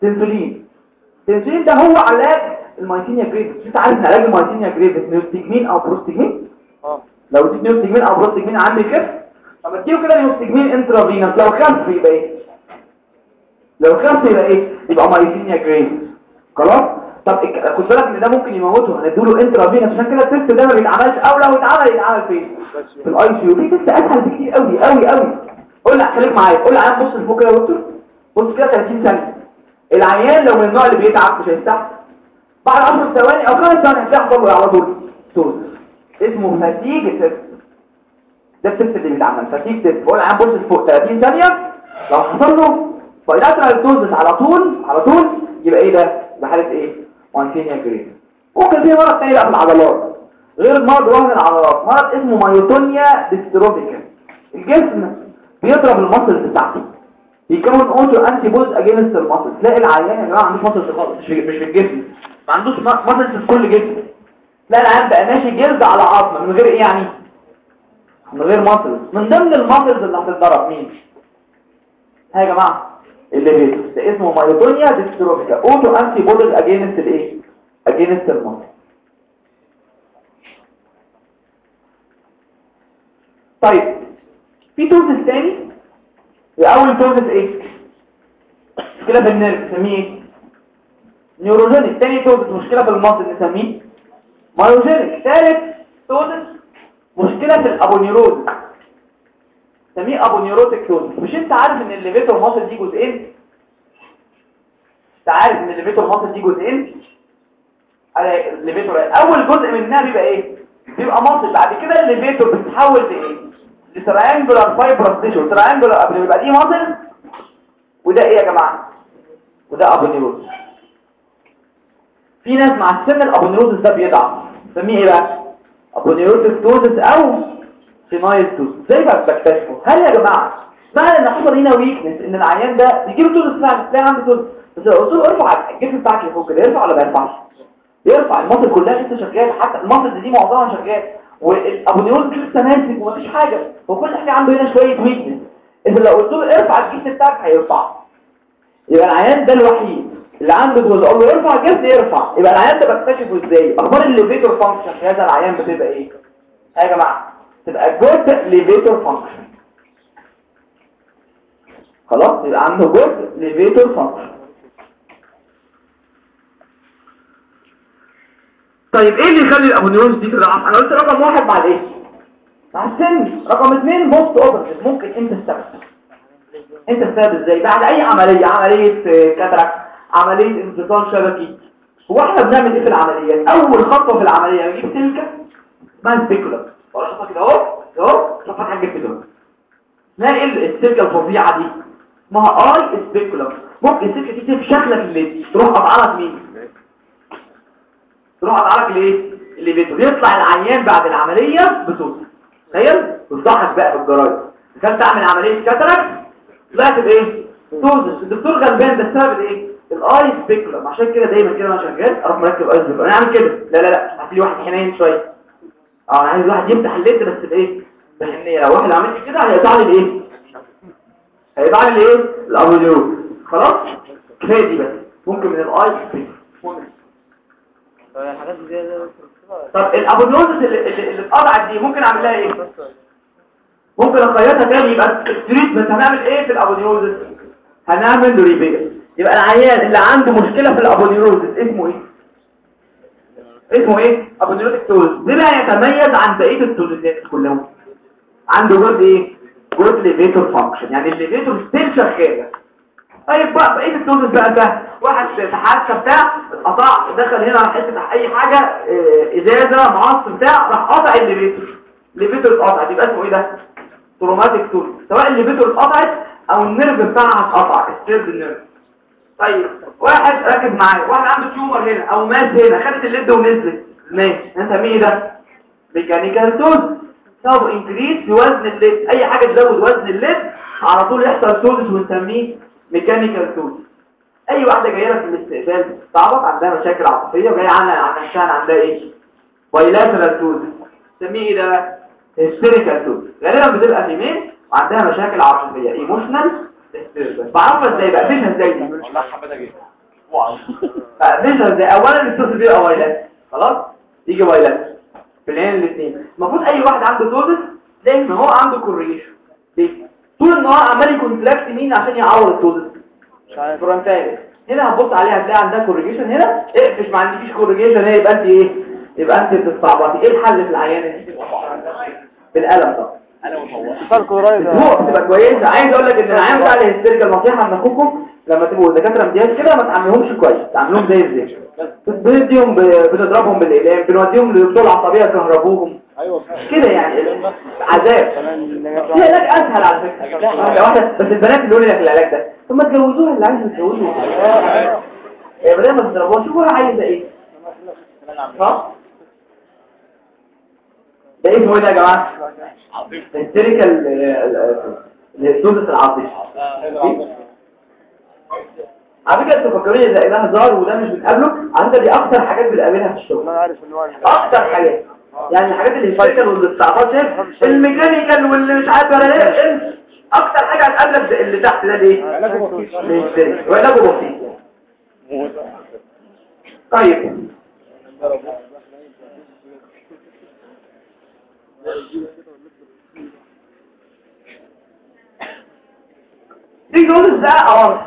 Tensilon ال Tensilon ده هو علاج ال myasthenia gravis انت عارف إن علاج ال myasthenia gravis نيوستجمين أو بروستجمين؟ آه. لو اديت neostigmine أو prostigmine عندي كده طب اديله كده neostigmine intravenous لو خف يبقى إيه؟ لو خف يبقى إيه؟ يبقى myasthenia gravis خلاص؟ طب خد بالك إن ده ممكن يموته. هنديله intravenous عشان كده ال test ده ما بيتعملش أو لو اتعمل يتعمل فين؟ في ال ICU في test أسهل بكتير قوي قوي قوي قول لي خليك معايا. قول لي بص لفوق كده يا دكتور. بص كده 30 ثانية. العيان لو من النوع اللي بيتعب مش هيستحمل. بعد 10 ثواني أو 5 ثواني هتحصل له على طول. ptosis اسمه fatigue test ده ال test اللي بيتعمل fatigue test بقول عم بص فوق 30 ثانية لو حصل له bilateral ptosis على طول على طول يبقى إيه ده؟ ده حالة إيه؟ myasthenia gravis ممكن في مرض تاني بقى في العضلات غير المرض وهن العضلات. مرض اسمه myotonia dystrophica. الجسم بيضرب ال muscle بتاعته يكون auto antibodies against ال muscle تلاقي العيان يا جماعة ما عندوش muscle خالص. مش في مش في الجسم. ما عندوش muscle في كل جسم. لا العيان بقى ماشي جلد على عظمة. من غير إيه يعني؟ من غير muscle من ضمن ال muscles اللي هتتضرب. مين؟ ها يا جماعة. اللي ده اسمه myotonia dystrophica auto antibodies against الايه against ال muscle طيب. في ptosis تاني؟ اول ptosis إيه؟ مشكلة في ال nerve نسميه إيه neurogenic تاني ptosis مشكلة في ال muscle نسميه myogenic ثالث ptosis مشكلة في ال aponeurosis. نسميه aponeurotic ptosis مش أنت عارف إن ال levator muscle دي جزئين؟ أنت عارف إن ال levator muscle دي جزئين؟ على ال levator أول جزء منها بيبقى إيه؟ بيبقى muscle. بعد كده ال levator بتتحول لإيه؟ ل triangular fibrous tissue triangular قبل يبقى دي muscle وده إيه يا جماعة وده aponeurosis في ناس مع السن ال aponeurosis ده بيضعف نسميه إيه بقى aponeurotic ptosis أو senile ptosis إزاي بقى بكتشفه هل يا جماعة معنى ان حصل هنا weakness ان العيان ده بيجيله ptosis فعلا تلاقي عنده ptosis بس له ارفع الجسم بتاعك لفوق كده يرفع ولا ما يرفعش يرفع ال muscle كلها لسه شغال. حتى ال muscle دي معظمها شغال. وال aponeurosis لسه ماسك ومفيش حاجة. هو كل حاجة عنده هنا شوية weakness إذا لو قلت له ارفع الجسم بتاعك هيرفعه يبقى العيان ده الوحيد اللي عنده ptosis أقول له ارفع الجسم يرفع يبقى العيان ده بكتشفه إزاي؟ أخبار ال levator function في هذا العيان بتبقى إيه؟ يا جماعة تبقى good levator function خلاص؟ يبقى عنده good levator function طيب إيه اللي يخلي ال aponeurosis دي تضعف أنا قلت رقم واحد مع الايه مع السن رقم اثنين postoperative ممكن انت السبب انت السبب إزاي؟ بعد أي عملية؟ عملية cataract عملية انفصال شبكي. هو إحنا بنعمل إيه في العمليات أول خطوة في العملية نجيب سلكة اسمها خطوة كده أهو أهو صفحة حاجة كده نلاقي السلكة الفظيعة دي. اسمها eye speculum ممكن السلكة دي تبقى شكلك اللي تروح قطعلك مين؟ تروح قطعلك الايه اللي بيته يطلع العيان بعد العملية بصوت تخيل؟ تصحك بقى بالجرايد دخلت أعمل عملية كاتراك طلعت بإيه؟ توزس الدكتور غلبان ده السبب إيه الاي سبيكولم عشان كده دايما كده وأنا شغال أروح مركب اي سبيكولم أنا أعمل كده. لا لا لا. هات لي واحد حنين شوية. آه أنا عايز واحد يفتح الليد بس بإيه؟ بحنية. لو واحد عمل كده هيقطع لي الإيه؟ هيقطع لي الإيه؟ الابوليو خلاص؟ كفاية دي بس. ممكن من ال eye speculum زي طب ال aponeurosis اللي اللي اتقطعت دي ممكن أعمل لها إيه؟ ممكن اخيطها تاني يبقى ال treatment هنعمل إيه في ال aponeurosis هنعمل repair. يبقى العيان اللي عنده مشكلة في ال aponeurosis اسمه إيه؟ اسمه إيه؟ aponeurotic ptosis ده بقى يتميز عن بقية التوزيزات كلهم عنده good إيه؟ good levator function يعني ال levator still شغاله طيب بقى بقيه ال ptosis بقى ده. واحد حادثه بتاع اتقطع دخل هنا حتة أي حاجة آه، إزازة معص بتاع راح قطع ال levator. ال levator اتقطع يبقى اسمه إيه ده؟ traumatic ptosis سواء ال levator اتقطعت أو ال nerve بتاعها اتقطع. third nerve طيب واحد ركز معايا. واحد عنده tumor هنا أو mass هنا. خدت ال lid ونزلت ماشي. نسميه إيه ده؟ mechanical ptosis سبب increase في وزن ال lid. أي حاجة تزود وزن ال lid على طول يحصل ptosis ونسميه mechanical ptosis أي واحدة جاية لك في الاستقبال تعبط عندها مشاكل عاطفية وجاية عنها عن نفسها عندها إيه؟ bilateral ptosis نسميه إيه ده؟ hysterical ptosis غالبا بتبقى في مين؟ وعندها مشاكل عاطفية emotional بعرفها إزاي بقى؟ فيشها إزاي دي؟ والله حبيتها جدا فيشها إزاي؟ اولا الصوت بيبقى وايلات خلاص؟ يجي وايلات في العين الاثنين المفروض أي واحد عنده توزس لازم هو عنده كوريليشن ليه؟ طول النهار عمال يكونتراكت مين عشان يعور التوزس مش عارف. هنا هتبص عليها هتلاقي عندها كوريجيشن هنا. اقفش ما عندكيش كوريجيشن هنا يبقى انت إيه؟ يبقى انت بتستعبطي. إيه الحل في العيان بالقلم طبعا. فرق قريب هو. بتبقى كويسة. عايز أقول لك إن العيان بتاع الهستيريكال نصيحه من أخوكم لما تبقوا دكاترة امتياز كده ما تعاملهمش كويس. تعاملوهم زي الزفت بنديهم. بنضربهم بالإقلام بنوديهم لدكتور العصبية يكهربوهم أيوه. كده يعني. عذاب. في علاج أسهل على فكرة. واحدة بس البنات اللي يقولوا لك العلاج ده. ما تجوزوها اللي عايز تتجوزه إيه، بدل ما تضربوها شوفوها عايزة إيه. صح ده إيه ده يا جماعة؟ هيستيريكال الهستوزس العاطفي على فكرة زي ده هزار وده مش بتقابله؟ فكرة دي أكتر حاجات بنقابلها في الشغل. أنا عارف إن هو أكتر حاجات. يعني الحاجات اللي ال hysterical والاستعباط شايف ال mechanical واللي مش عارف ولا إيه أكتر حاجة هتقابلك اللي تحت ده ليه؟ ال hysterical وعلاجه بسيط. طيب. دي جوز ده أهو.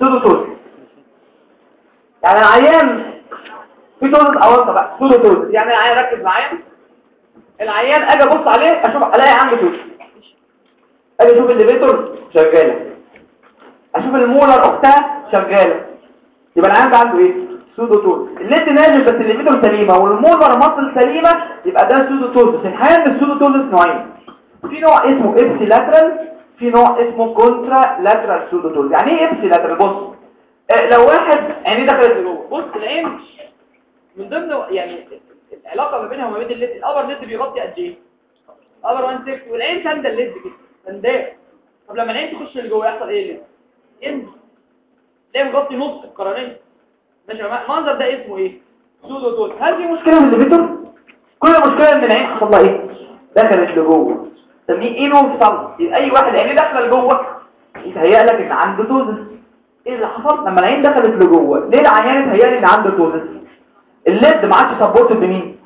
pseudoptosis يعني العيان في ptosis اورطه بقى pseudoptosis يعني العيان ركز معايا. العيان أجي أبص عليه أشوف ألاقي عنده ptosis أجي أشوف ال levator شغالة. أشوف المولر أختها شغالة. يبقى العيان ده عنده إيه؟ pseudoptosis ال lid نازل بس ال levator سليمة وال Muller muscle سليمة يبقى ده pseudoptosis في الحقيقة إن ال pseudoptosis نوعين. في نوع اسمه ipsilateral في نوع اسمه contralateral pseudoptosis يعني إيه ipsilateral بص لو واحد عينيه دخلت لجوه بص العين من ضمن يعني العلاقة ما بينها وما بين ال lid ال upper lid بيغطي قد إيه؟ upper 1 6 والعين ساندة ال lid كده سنداه طب لما العين تخش لجوه يحصل إيه ال lid؟ ينزل تلاقيه مغطي نص القرنيه ماشي المنظر ده اسمه إيه؟ سودو دوت هل في مشكلة من ال levator كل مشكلة ان العين حصل لها إيه؟ دخلت لجوه. سميه اينو يبقى أي واحد عينيه داخلة لجوه يتهيأ لك إن عنده ptosis إيه اللي حصل؟ لما العين دخلت لجوه. ليه العيان اتهيأ لي إن عنده ptosis ال lid ما عادش support بمين؟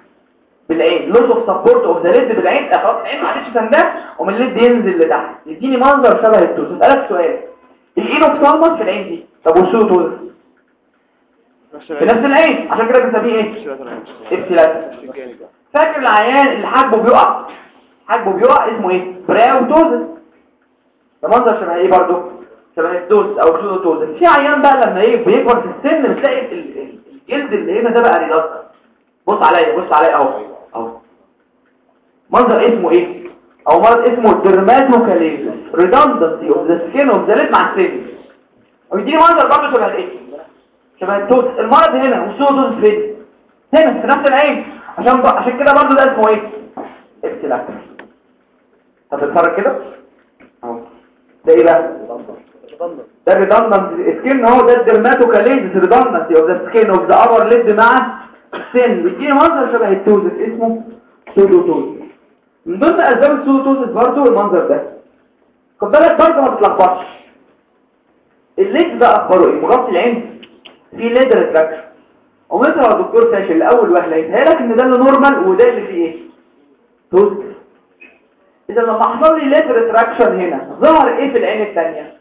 بالعين. loss of support of the lid بالعين. خلاص العين ما عادش سنداه ومن ال lid ينزل لتحت. يديني منظر شبه ال ptosis أسألك سؤال. ال enophthalmos في العين دي. طب وال pseudoptosis في نفس العين. عشان كده بنسميه إيه؟ ipsilateral فاكر العيان اللي حاجبه بيقع؟ حاجبه بيقع اسمه إيه؟ brow ptosis ده منظر شبه إيه برضو شبه ال ptosis أو ال pseudoptosis في عيان بقى لما إيه بيكبر في السن بتلاقي ال- ال- الجلد اللي هنا ده بقى relaxed بص عليا بص عليا أهو. أهو. منظر اسمه إيه؟ أو مرض اسمه dermatochalasis redundancy of the skin of the lid مع السن. ويديني منظر برضه شبه إيه شبه التوت. المرض هنا وال pseudoptosis فين هنا في نفس العين. عشان. عشان كده برضه ده اسمه إيه؟ ipsilateral طب اتفرج كده؟ أهو. ده إيه بقى؟ ده redundant skin هو ده ال dermatochalasis redundancy of the skin of the upper lid مع السن. بيديني منظر شبه ال ptosis اسمه pseudoptosis من ضمن أسباب ال pseudoptosis برضه المنظر ده. خد بالك برضه ما تتلخبطش. ال lid بقى أخباره إيه؟ مغطي العين. في lid retraction ومثل يا دكتور ساشي لأول وهلة يتهيألك إن ده اللي normal وده اللي فيه إيه؟ توزن إذا لما حصل لي lid retraction هنا ظهر إيه في العين الثانية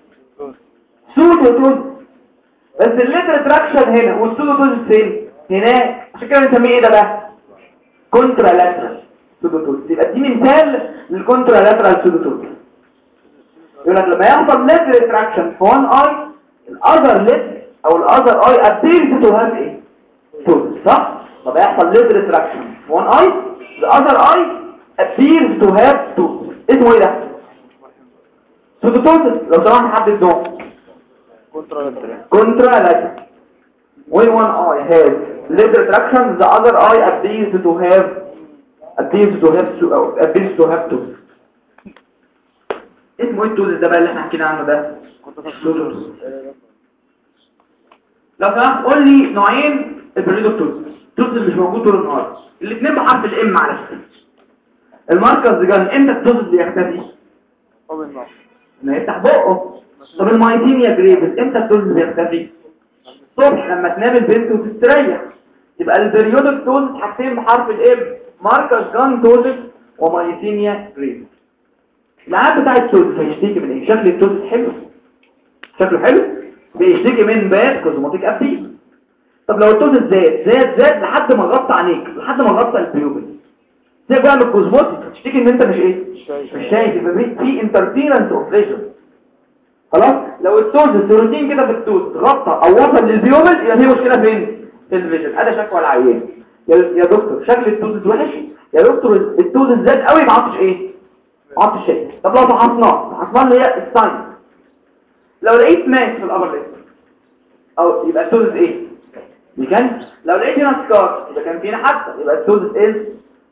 سود وتوزن بس ال lid retraction هنا والسود وتوزن فين هناك عشان كده بنسميه إيه ده بقى؟ contralateral pseudoptosis يبقى دي مثال لل contralateral pseudoptosis يقول لك لما يحصل lid retraction في one eye ال other lid أو ال other eye appears to have إيه ptosis صح؟ لما يحصل lid retraction في one eye ال other eye appears to have ptosis اسمه إيه ده؟ pseudoptosis لو سمحت حدد النوع contralateral when one eye has lid retraction the other eye appears to have appears to have appears to have ptosis اسمه إيه ال ptosis ده بقى اللي إحنا حكينا عنه ده؟ لو سمحت قول لي نوعين ال periodic ptosis ال ptosis اللي مش موجود طول النهار. الاثنين بحرف ال M على فكره ال Marcus Gunn إمتى ال ptosis بيختفي انه يفتح بقه. طب ال myasthenia gravis إمتى ال ptosis بيختفي الصبح لما تنام البنت وتستريح يبقى ال periodic ptosis حاجتين بحرف ال M Marcus Gunn ptosis و myasthenia gravis العيان بتاع ال ptosis هيشتكي من إيه؟ شكل ال ptosis حلو. شكله حلو؟ بيشتكي من bad cosmetic appearance طب لو ال ptosis زاد زاد زاد لحد ما غطى عينيك لحد ما غطى ال pupil. سيبك بقى من ال cosmetic تشتكي إن أنت مش إيه؟ مش شايف. يبقى في interference of vision خلاص؟ لو التوز السيروتين كده في غطى أو وصل لل pupil يبقى في مشكلة فين؟ في ال vision. هذه شكوى العيان. يا دكتور شكل ال ptosis وحش؟ يا دكتور ال ptosis زاد قوي ما عدتش إيه؟ ما عدتش شايف. طب لو فحصناه فحصناه اللي هي ال sign. لو لقيت mass في ال upper lid أو يبقى ال ptosis إيه؟ كان؟ لو لقيت هنا scar يبقى كان في هنا حادثة يبقى ال ptosis إيه؟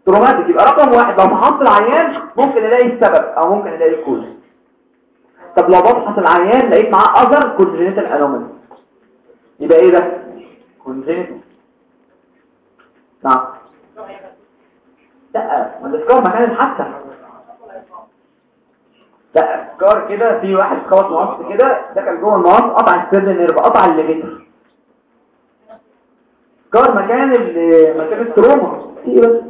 traumatic. يبقى رقم واحد لو فحصت العيان ممكن الاقي السبب أو ممكن الاقي ال cause. طب لو بفحص العيان لقيت معاه other congenital anomaly. يبقى إيه ده؟ congenital نعم. لا ما ال scar مكان الحادثه لا scar كده في واحد خبط مقص كده دخل جوه المقص قطع ال third nerve قطع ال levator. scar مكان مكان ال trauma في إيه بس؟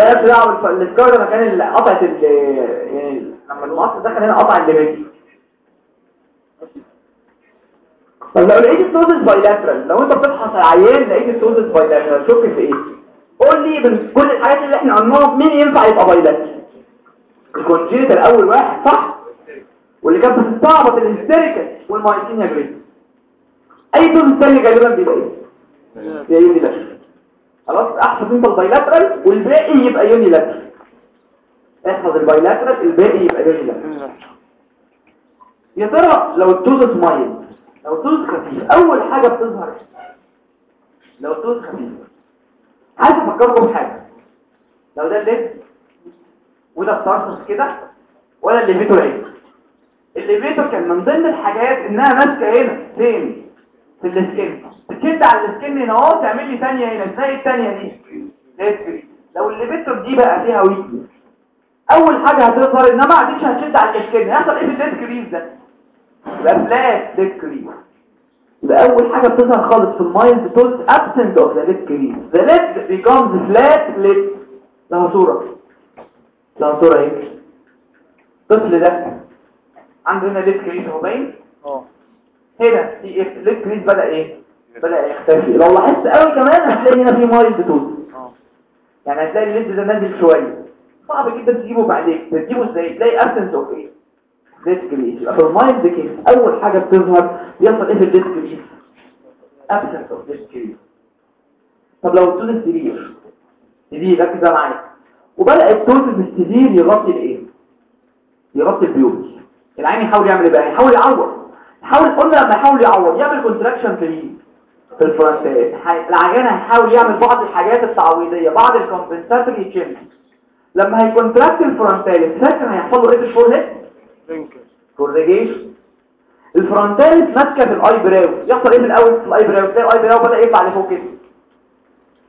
لا يا دعوه ال scar ده مكان اللي قطعت ال يعني لما المقص دخل هنا قطع ال levator طب لو لقيت ال ptosis bilateral لو أنت بتفحص العيان لقيت ال ptosis bilateral شك في إيه؟ قول لي من كل الحاجات اللي إحنا قلناها مين ينفع يبقى bilateral ال congenital أول واحد صح؟ واللي كانت بتستعبط ال hysterical وال myasthenia gravis أي ptosis تاني غالبا بيبقى إيه؟ بيبقى unilateral خلاص أحفظ أنت ال bilateral والباقي يبقى unilateral احفظ ال bilateral الباقي يبقى unilateral يا ترى لو ال ptosis mild لو ال ptosis خفيف أول حاجة بتظهر لو ال ptosis خفيف. عايز أفكركم بحاجة لو ده ال lid وده ال tarsus كده ولا ال levator عين ال levator كان من ضمن الحاجات إنها ماسكة هنا فين في ال skin. تشد على ال skin هنا اهو تعمل لي ثانية هنا. إزاي الثانية دي؟ lid لو ال levator دي بقى فيها weakness أول حاجة هتظهر إنها ما عادش هتشد على ال skin. هيحصل إيه في ال lid crease ده؟ يبقى flat lid crease يبقى أول حاجة بتظهر خالص في ال mild absent of the lid crease. The lid becomes flat lid. لها صورة. لها صورة اهي الطفل ده. عنده هنا lid crease أهو باين. آه. هنا في lid crease بدأ إيه؟ بدأ يختفي. لو لاحظت قوي كمان هتلاقي هنا في mild ptosis آه. يعني هتلاقي ال lid ده نازل شوية. صعب جدا تجيبه بعدين. تجيبه إزاي؟ تلاقي absence of إيه the lid crease يبقى في ال mild case أول حاجة بتظهر يحصل إيه في ال lid crease absence of the lid crease طب لو ال ptosis severe. severe ركز معايا. وبدأ ال ptosis ال severe يغطي الإيه؟ يغطي ال pupil. العيان يحاول يعمل إيه بقى؟ يحاول يعوض. يحاول قلنا لما يحاول يعوض. يعمل contraction في في ال frontalis العيان هيحاول يعمل بعض الحاجات التعويضية بعض ال compensatory change لما هي contract ال frontalis فاكر هيحصل له إيه في ال forehead ال frontalis ماسكة في ال eyebrow يحصل إيه في الأول؟ في ال eyebrow تلاقي ال eyebrow بدأ يطلع لفوق كده.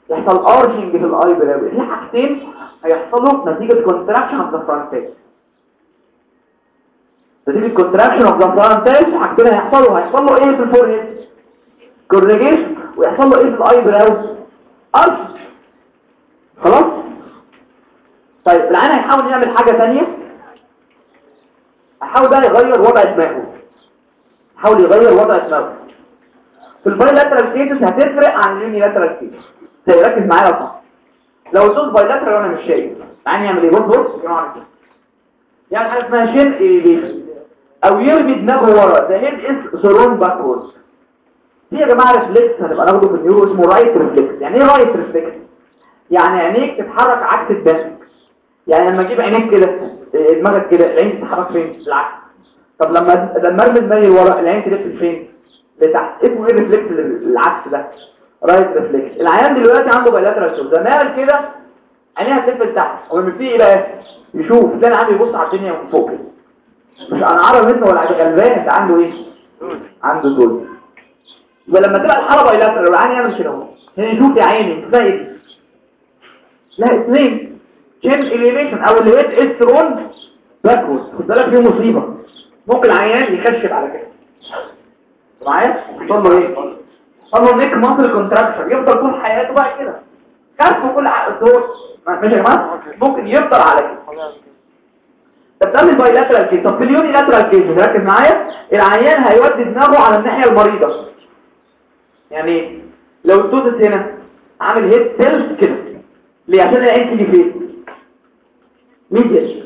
يحصل arching في ال eyebrow في حاجتين هيحصلوا نتيجه contraction of the نتيجة ال contraction of the frontalis حاجتين هيحصلوا هيحصل له إيه في ال forehead corrugation ويحصل له إيه في ال eyebrows arch. خلاص؟ طيب العيان هيحاول يعمل حاجة تانية؟ هيحاول بقى يغير وضع دماغه. يحاول يغير وضع دماغه. في ال bilateral cases هتفرق عن ال unilateral cases ركز معايا يا صاحبي. لو ال ptosis bilateral وأنا مش شايف العيان يعمل إيه؟ بص بص يعمل حاجة اسمها chin elevation أو يرمي دماغه ورا. ده head is thrown backward دي يا جماعة reflex هنبقى ناخده في ال neuro اسمه righting reflex يعني إيه righting reflex يعني عينيك تتحرك عكس دماغك يعني لما أجيب عينيك كده إيه، دماغك كده العين تتحرك فين؟ بالعكس. طب لما لما أرمي دماغي ورا العين تلف فين لتحت. اسمه إيه الريفلكس اللي- العكس ده؟ رايت ريفلكس العيان دلوقتي عنده بايلاترال شوك ده مال كده عينيها تلف لتحت. ومن فيه إيه بقى؟ يشوف. ده العام يبص على الدنيا من فوق كده. مش أنا عرب منه ولا غلبان انت عنده إيه؟ عنده دول يبقى لما تبقى الحاله بايلاترال والعين يعمل كده اهو هنا يشوف يا عيني دي؟ لا اثنين. chin elevation أو اللي هي is thrown backward. خد بالك فيه مصيبة. ممكن العيان يخشب على كده. معايا؟ يحصل له إيه يحصل له neck muscle contraction يفضل طول حياته بقى كده. كف كل الدور ماشي يا جماعة؟ ممكن يفضل على كده. طب ده من ال bilateral case طب في ال unilateral case ركز معايا؟ العيان هيودي دماغه على الناحية المريضة. يعني؟ لو ال ptosis هنا عامل head tilt كده. ليه؟ عشان العين تيجي فين؟ medially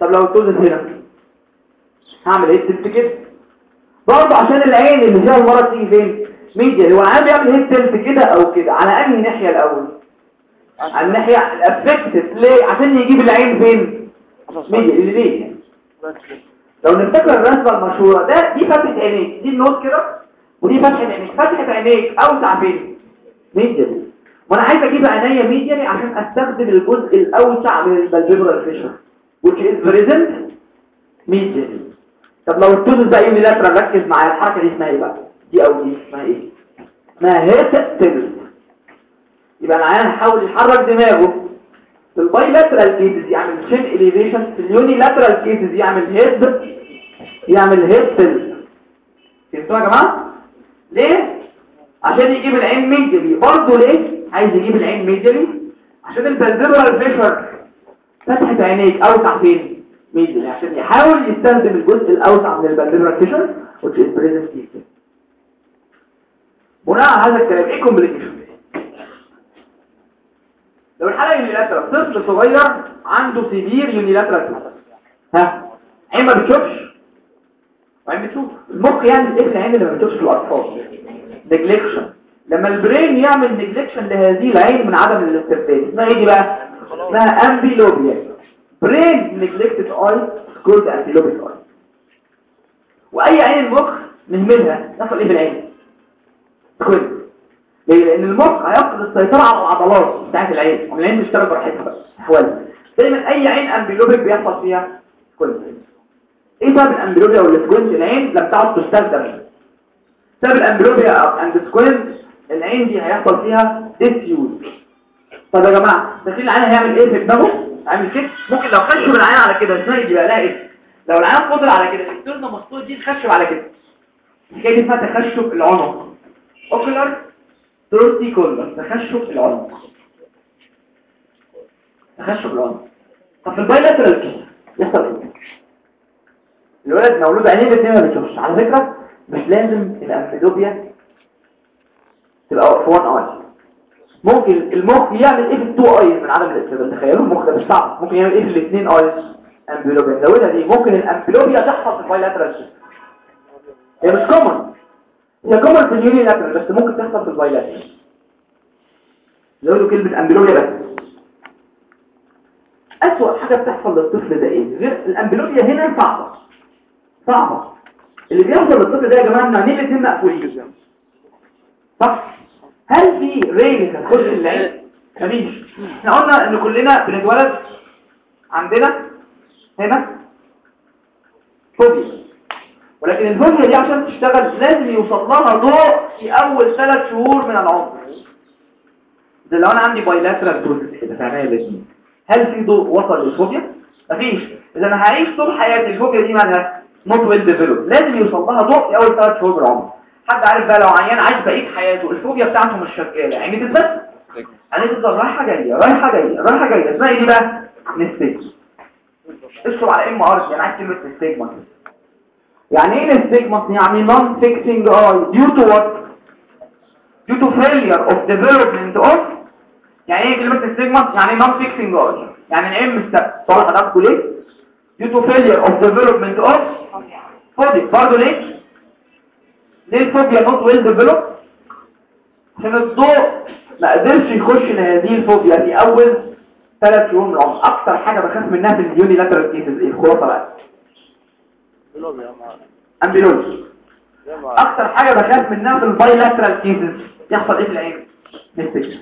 طب لو ال ptosis هنا هعمل head tilt كده. برضه عشان العين اللي فيها المرض تيجي فين؟ medially هو العيان بيعمل head tilt كده أو كده على أنهي ناحية الأول؟ على الناحية ال affected ليه؟ عشان يجيب العين فين؟ medially اللي ليه. لو نفتكر الرسمة المشهورة ده دي فتحة عينيك. دي ال nose كده ودي فتحة عينيك. فتحة عينيك اوسع فين medially. وأنا عايز أجيب عينيا medially عشان أستخدم الجزء الأوسع من ال palpebral fissure which is present medially طب لو ال ptosis ده unilateral ركز معايا الحركة دي اسمها إيه بقى؟ دي أو دي اسمها إيه؟ اسمها head tilt يبقى العيان يحاول يحرك دماغه. في ال bilateral cases يعمل chin elevation في ال unilateral cases يعمل head يعمل head tilt فهمتوا يا جماعة؟ ليه؟ عشان يجيب العين medially برضه ليه؟ عايز يجيب العين medially عشان ال palpebral fissure فتحة عينيك أوسع فين؟ medially عشان يحاول يستخدم الجزء الأوسع من ال palpebral fissure is present here. بناء على هذا الكلام إيه complication لو الحالة unilateral طفل صغير عنده severe unilateral ها؟ عين ما بتشوفش؟ وعين بتشوف. المخ يعمل إيه العين اللي ما بتشوفش الأطفال. neglection لما ال brain يعمل neglection لهذه العين من عدم الاستخدام اسمها إيه دي بقى؟ اسمها amblyopia brain neglected eye is called amblyopic eye وأي عين المخ نهملها يحصل إيه في العين؟ كويس ليه؟ لأن المخ هيفقد السيطرة على العضلات بتاعت العين والعين بتشتغل براحتها بقى حوالي دايما أي عين amblyopic بيحصل فيها كويس إيه سبب ال amblyopia وال squint العين لم تعد تستخدم سبب ال amblyopia and squint العين دي هيحصل فيها disuse طب يا جماعة تخيل العين هيعمل إيه في دماغه؟ عامل كده؟ ممكن لو خشوا العين على كده إزاي دي بقى لاقي؟ لو العين فضل على كده ال sternomastoid دي تخشب على كده. الحكاية دي اسمها تخشب العنق ocular torticollis تخشب العنق تخشب العنق طب في ال bilateral كده يحصل إيه الولد مولود عينيه الاثنين ما بيشوفش على فكرة مش لازم ال amblyopia تبقى في one eye ممكن المخ يعمل إيه في ال two eyes من عدم الاستخدام تخيلوا المخ ده مش صعب. ممكن يعمل إيه في الاثنين eyes amblyopia زودها دي ممكن ال amblyopia تحصل في ال bilateral cases هي مش common common في ال unilateral بس ممكن تحصل في ال bilateral زودوا كلمة امبيلوبيا بس. أسوأ حاجة بتحصل للطفل ده إيه؟ غير الامبيلوبيا هنا صعبة. صعبة. اللي بيحصل للطفل ده يا جماعة إن عينيه الاثنين مقفولين صح هل في رينك هتخش العين؟ مفيش إحنا قلنا إن كلنا بنتولد عندنا هنا فوبيا. ولكن الفوبيا دي عشان تشتغل لازم يوصل لها ضوء في أول ثلاث شهور من العمر. ده لو أنا عندي bilateral ptosis كده عينيا الاثنين هل في ضوء وصل لل fovea مفيش. إذا أنا هعيش طول حياتي ال fovea دي مالها not well developed لازم يوصل لها ضوء في أول ثلاث شهور من العمر. حد عارف بقى لو عيان عايش بقيه حياته ال fovea بتاعته مش شغالة. يعني تتبس يعني تفضل رايحة جاية رايحة جاية رايحة جاية. اسمها إيه دي بقى؟ nystagmus اشرب على إم ار يعني عايز كلمة nystagmus يعني إيه nystagmus يعني non fixing eye due to what due to failure of development of? يعني إيه كلمة nystagmus يعني non fixing eye يعني العلم مستقبل طبعا حضراتكم ليه due to failure of development of? fovea برضه ليه؟ ليه ال fovea not well developed عشان الضوء ما قدرش يخش لهذه ال fovea في أول ثلاث شهور من العمر أكتر حاجة بخاف منها في ال unilateral cases. إيه الخلاصة بقى؟ amblyopia أكتر حاجة بخاف منها في ال bilateral cases يحصل إيه في العين؟ nystagmus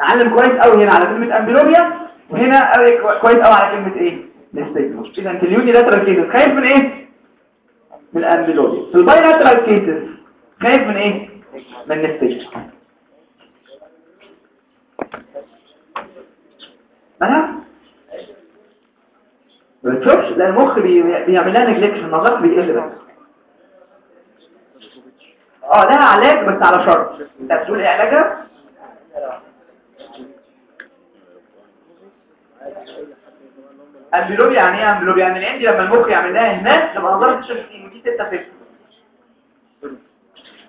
نعلم كويس قوي هنا على كلمة amblyopia وهنا كويس قوي على كلمة إيه؟ nystagmus اذا في ال unilateral cases خايف من إيه؟ من ال amblyopia في ال bilateral cases خايف من إيه؟ من nystagmus مالها ما بتشوفش ده المخ بي- بيعمل لها نجلكشن نظرك بيقل بس آه لها علاج بس على شرط. أنت بتقول إيه علاجها؟ أمبلوبيا يعني إيه أمبلوبيا؟ يعني العين دي لما المخ يعمل لها هناك تبقى نظرك تشوف ودي 6 فكر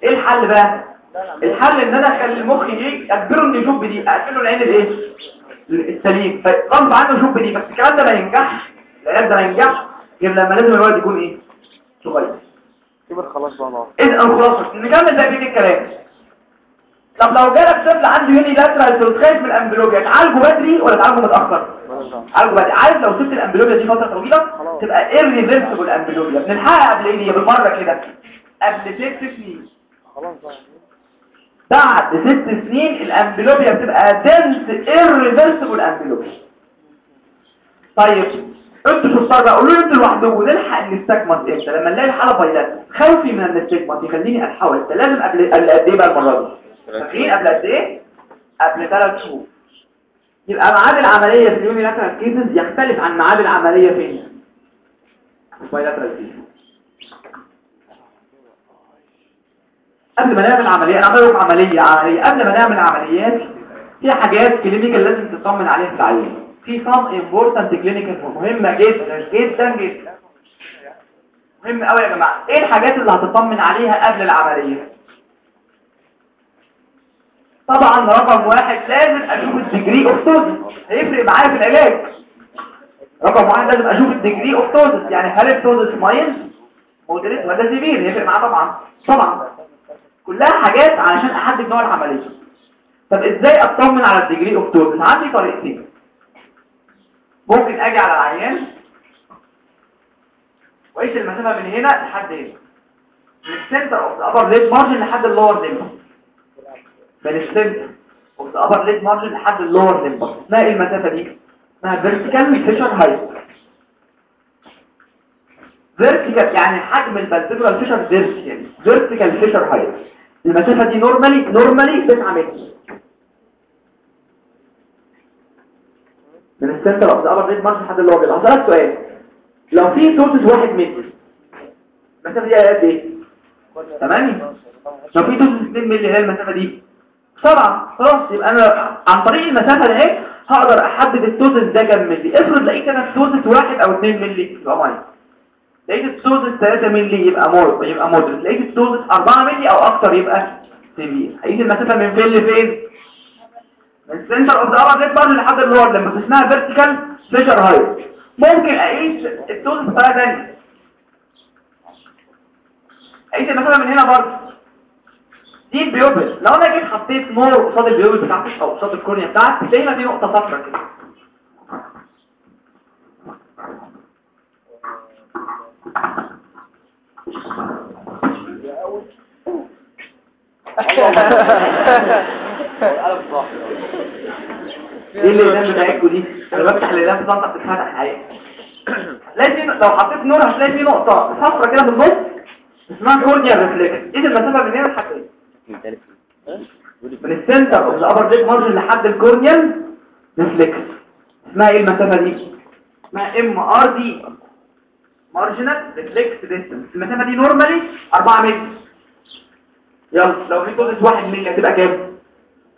إيه الحل بقى؟ الحل إن أنا أخلي المخ يجي أجبره إنه يشوف بدي أقفله العين الإيه؟ السليم. فغصب عنه يشوف بدي بس الكلام ده ما ينجحش. العلاج ده ما ينجحش غير لما لازم الولد يكون إيه؟ صغير. كبر خلاص بقى نار. اذا الخلاصه نكمل بقى بيه الكلام. طب لو جالك طفل عنده unilateral خايف من ال amblyopia تعالجه بدري ولا تعالجه متأخر؟ تعالجه بدري. عارف لو سبت ال amblyopia دي فترة طويلة؟ تبقى irreversible amblyopia بنلحقها قبل إيه؟ بالمرة كده. قبل ست سنين. خلاص بقى. بعد ست سنين ال amblyopia بتبقى dense irreversible amblyopia طيب. أنتوا شطار بقى قولوا لي أنتوا لوحدكم نلحق ال nystagmus إمتى لما نلاقي الحالة bilateral خوفي من ال nystagmus يخليني أتحول. لازم قبل قبل قد إيه بقى المرة دي؟ فاكرين قبل قد إيه؟ قبل ثلاث شهور. يبقى ميعاد العملية في ال unilateral cases يختلف عن ميعاد العملية فين؟ في ال bilateral cases قبل ما نعمل عملية أنا عمال أقول عملية عملية. قبل ما نعمل عمليات في حاجات clinical لازم تطمن عليها في العيان في some important clinical مهمة جدا جدا جدا. مهم قوي يا جماعة. إيه الحاجات اللي هتطمن عليها قبل العملية؟ طبعا رقم واحد لازم أشوف ال degree of ptosis هيفرق معايا في العلاج. رقم واحد لازم أشوف ال degree of ptosis يعني هل ال ptosis mild moderate ولا severe هيفرق معايا طبعا. طبعا. كلها حاجات علشان أحدد نوع العملية. طب إزاي أطمن على ال degree of ptosis عندي طريقتين. ممكن أجي على العيان واقيس المسافة من هنا لحد هنا. من ال center of the upper lid margin لحد ال lower limbus من ال center of the upper lid margin لحد ال lower limbus اسمها إيه المسافة دي؟ اسمها vertical fissure height vertical يعني حجم ال palpebral fissure vertical fissure height المسافة دي normally normally 9 مللي. من ال center of the upper lid margin لحد ال lower limbus هسألك سؤال. لو في ptosis واحد مللي المسافة دي قد إيه؟ 8 لو في ptosis 2 مللي هي المسافة دي. سبعة خلاص يبقى أنا عن طريق المسافة دي هقدر أحدد ال ptosis ده كام مللي. افرض لقيت أنا ال ptosis واحد أو 2 مللي. يبقى ميه لقيت ال ptosis 3 مللي يبقى more يبقى moderate لقيت ال ptosis 4 مللي أو أكتر يبقى severe هقيس المسافة من فين لفين؟ ال center of the lid margin لحد ال lower limbus اسمها vertical fissure height ممكن اقيس التوزن بطريقه ثانية اقيس المسافة من هنا برضه. دي ال pupil. لو أنا جيت حطيت نور قصاد ال pupil بتاعتك أو قصاد ال cornea بتاعتك تلاقي هنا في نقطة صفرا كده. إيه اللي قدام بتاعتكوا دي؟ أنا بفتح اللي قدام بتاعتك بتتفتح عليها. في لو حطيت نور هتلاقي في نقطة. صفرا كده في النص. اسمها corneal reflex إيه المسافة من هنا لحد هنا؟ من ال center of the upper lid margin لحد ال corneal reflex اسمها إيه المسافة دي؟ اسمها MRD marginal reflex distance المسافة دي normally 4 مللي. يلا لو في ptosis 1 مللي هتبقى كام؟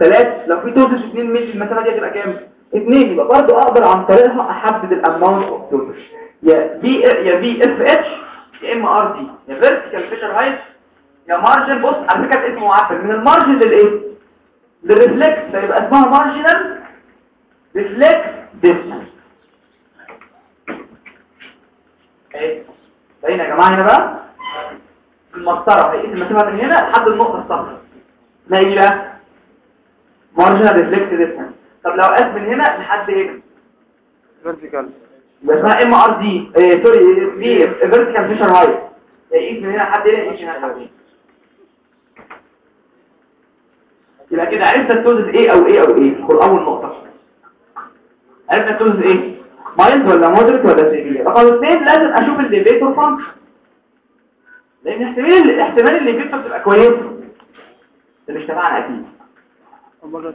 3 لو في ptosis 2 مللي المسافة دي هتبقى كام؟ 2 يبقى برضه أقدر عن طريقها أحدد ال amount of ptosis يا V يا VFH يا MRD يا vertical fissure height يا margin بص على فكرة اسمه معبر من ال margin للإيه؟ لل reflex فيبقى اسمها marginal reflex distance إيه؟ باين يا جماعة هنا بقى. المسطرة. هيقيس المسافة من هنا لحد النقطة الصفراء. إيه بقى؟ marginal reflex distance طب لو قاس من هنا لحد هنا. vertical يبقى اسمها MRD sorry في vertical fissure height يقيس من هنا لحد هنا من هنا لحد هنا. يبقى كده عرفت ال ptosis إيه أو إيه أو إيه خد أول نقطة. عرفت ال ptosis إيه mild ولا moderate ولا severe رقم اثنين لازم أشوف ال levator function لأن احتمال احتمال ال levator تبقى كويسة. ده مش تبعنا أكيد.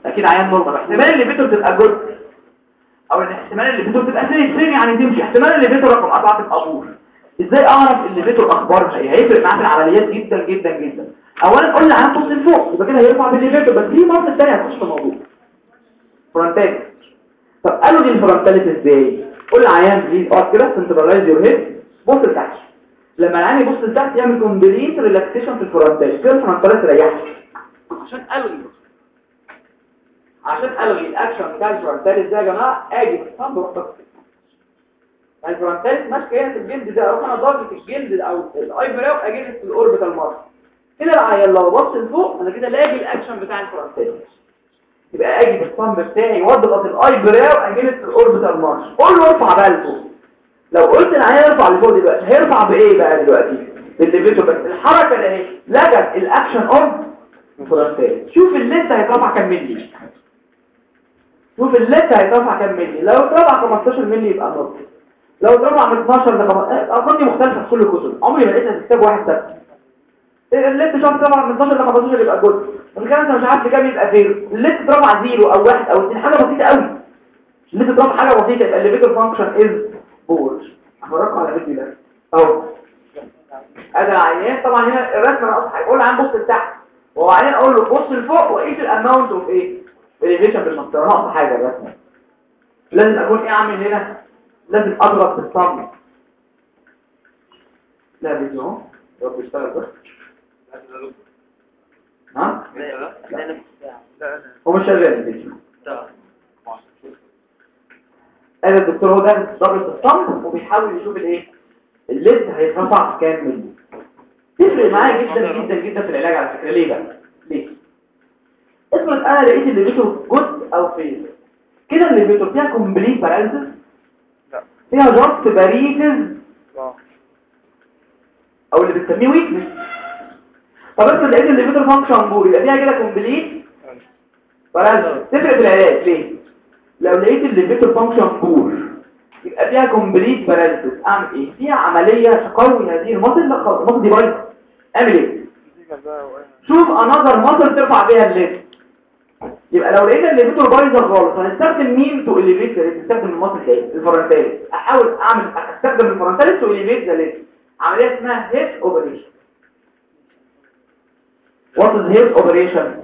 أكيد عيان normal احتمال ال levator تبقى good أو ان احتمال ال levator تبقى سيف سيف يعني تمشي. احتمال ال levator رقم أربعة تبقى poor إزاي أعرف ال levator اخبارها إيه هيفرق معاك العمليات جدا جدا جدا. اولا قلنا بص لفوق يبقى كده هيرفع بال levator بس في منطقه ثانية هتخش في الموضوع. frontalis طب قالوا لي ال frontalis إزاي؟ قول للعيان please. اقعد كده centralize your head بص لتحت. لما العيان يبص لتحت يعمل complete relaxation في ال frontalis كده ال frontalis ريحت. عشان الغي عشان الغي الاكشن بتاع ال frontalis ده يا جماعة؟ آجي. بالصمت وأروح بس ال frontalis هنا في الجلد ده أروح أنا ضاغط الجلد أو ال eyebrow against ال orbital margin. كده العيان لو بص لفوق أنا كده لاقي الاكشن بتاع ال frontalis يبقى آجي بالصمت بتاعي واضغط ال eyebrow against ال orbital margin. قول له ارفع بقى لفوق لو قلت العيان ارفع لفوق دلوقتي هيرفع بإيه بقى دلوقتي؟ بال levator بس. الحركة ده اهي لغت ال action of frontalis شوف ال lid هيترفع كام ملي شوف ال lid هيترفع كام ملي لو اترفع 15 ملي يبقى نص. لو اترفع من 12 ل 15 الارقام دي مختلفة في كل الكتب. عمري ما لقيتها في كتاب واحد ثابت ال lid شرط اترفع من 12 ل 15 يبقى جزء من كده أنت مش عارف كام يبقى زيرو ال lid اترفع زيرو أو واحد أو اثنين حاجة بسيطة قوي. ال lid اترفع حاجة بسيطة يبقى ال levator function is poor هفرجكم على الفيديو ده. اهو ادي العيان طبعا هنا الرسمة أنا أصلا هقول عن بص لتحت. وبعدين أقول له بص لفوق واقيس ال amount of إيه elevation بالمسطره ناقص حاجة الرسمه لازم أكون إيه أعمل هنا؟ لازم أضرب بالصمت لا فيديو أهو. لو بيشتغل بس ها؟ هو مش شغال الفيديو. قال الدكتور هو ده ضرب بالصمت وبيحاول يشوف الإيه؟ ال lid هيترفع كام ملي تفرق معايا جدا جدا جدا في العلاج على فكرة. ليه بقى؟ ليه؟ افرض أنا لقيت ال levator good أو fair كده ال levator فيها complete paralysis لا. فيها just paresis أو اللي بنسميه weakness طب افرض لقيت ال levator function poor يبقى فيها كده complete paralysis تفرق في العلاج ليه؟ لو لقيت ال levator function poor يبقى فيها complete paralysis أعمل إيه؟ فيها عملية تقوي هذه ال muscle لا خلاص ال muscle دي بايظه اعمل إيه شوف another muscle ترفع بيها ال lid يبقى لو لقيت ال levator بايظه خالص هنستخدم مين to elevate نستخدم ال muscle إيه؟ ال frontalis أحاول أعمل أستخدم ال frontalis to elevate the lid عملية اسمها Hess operation what is Hess operation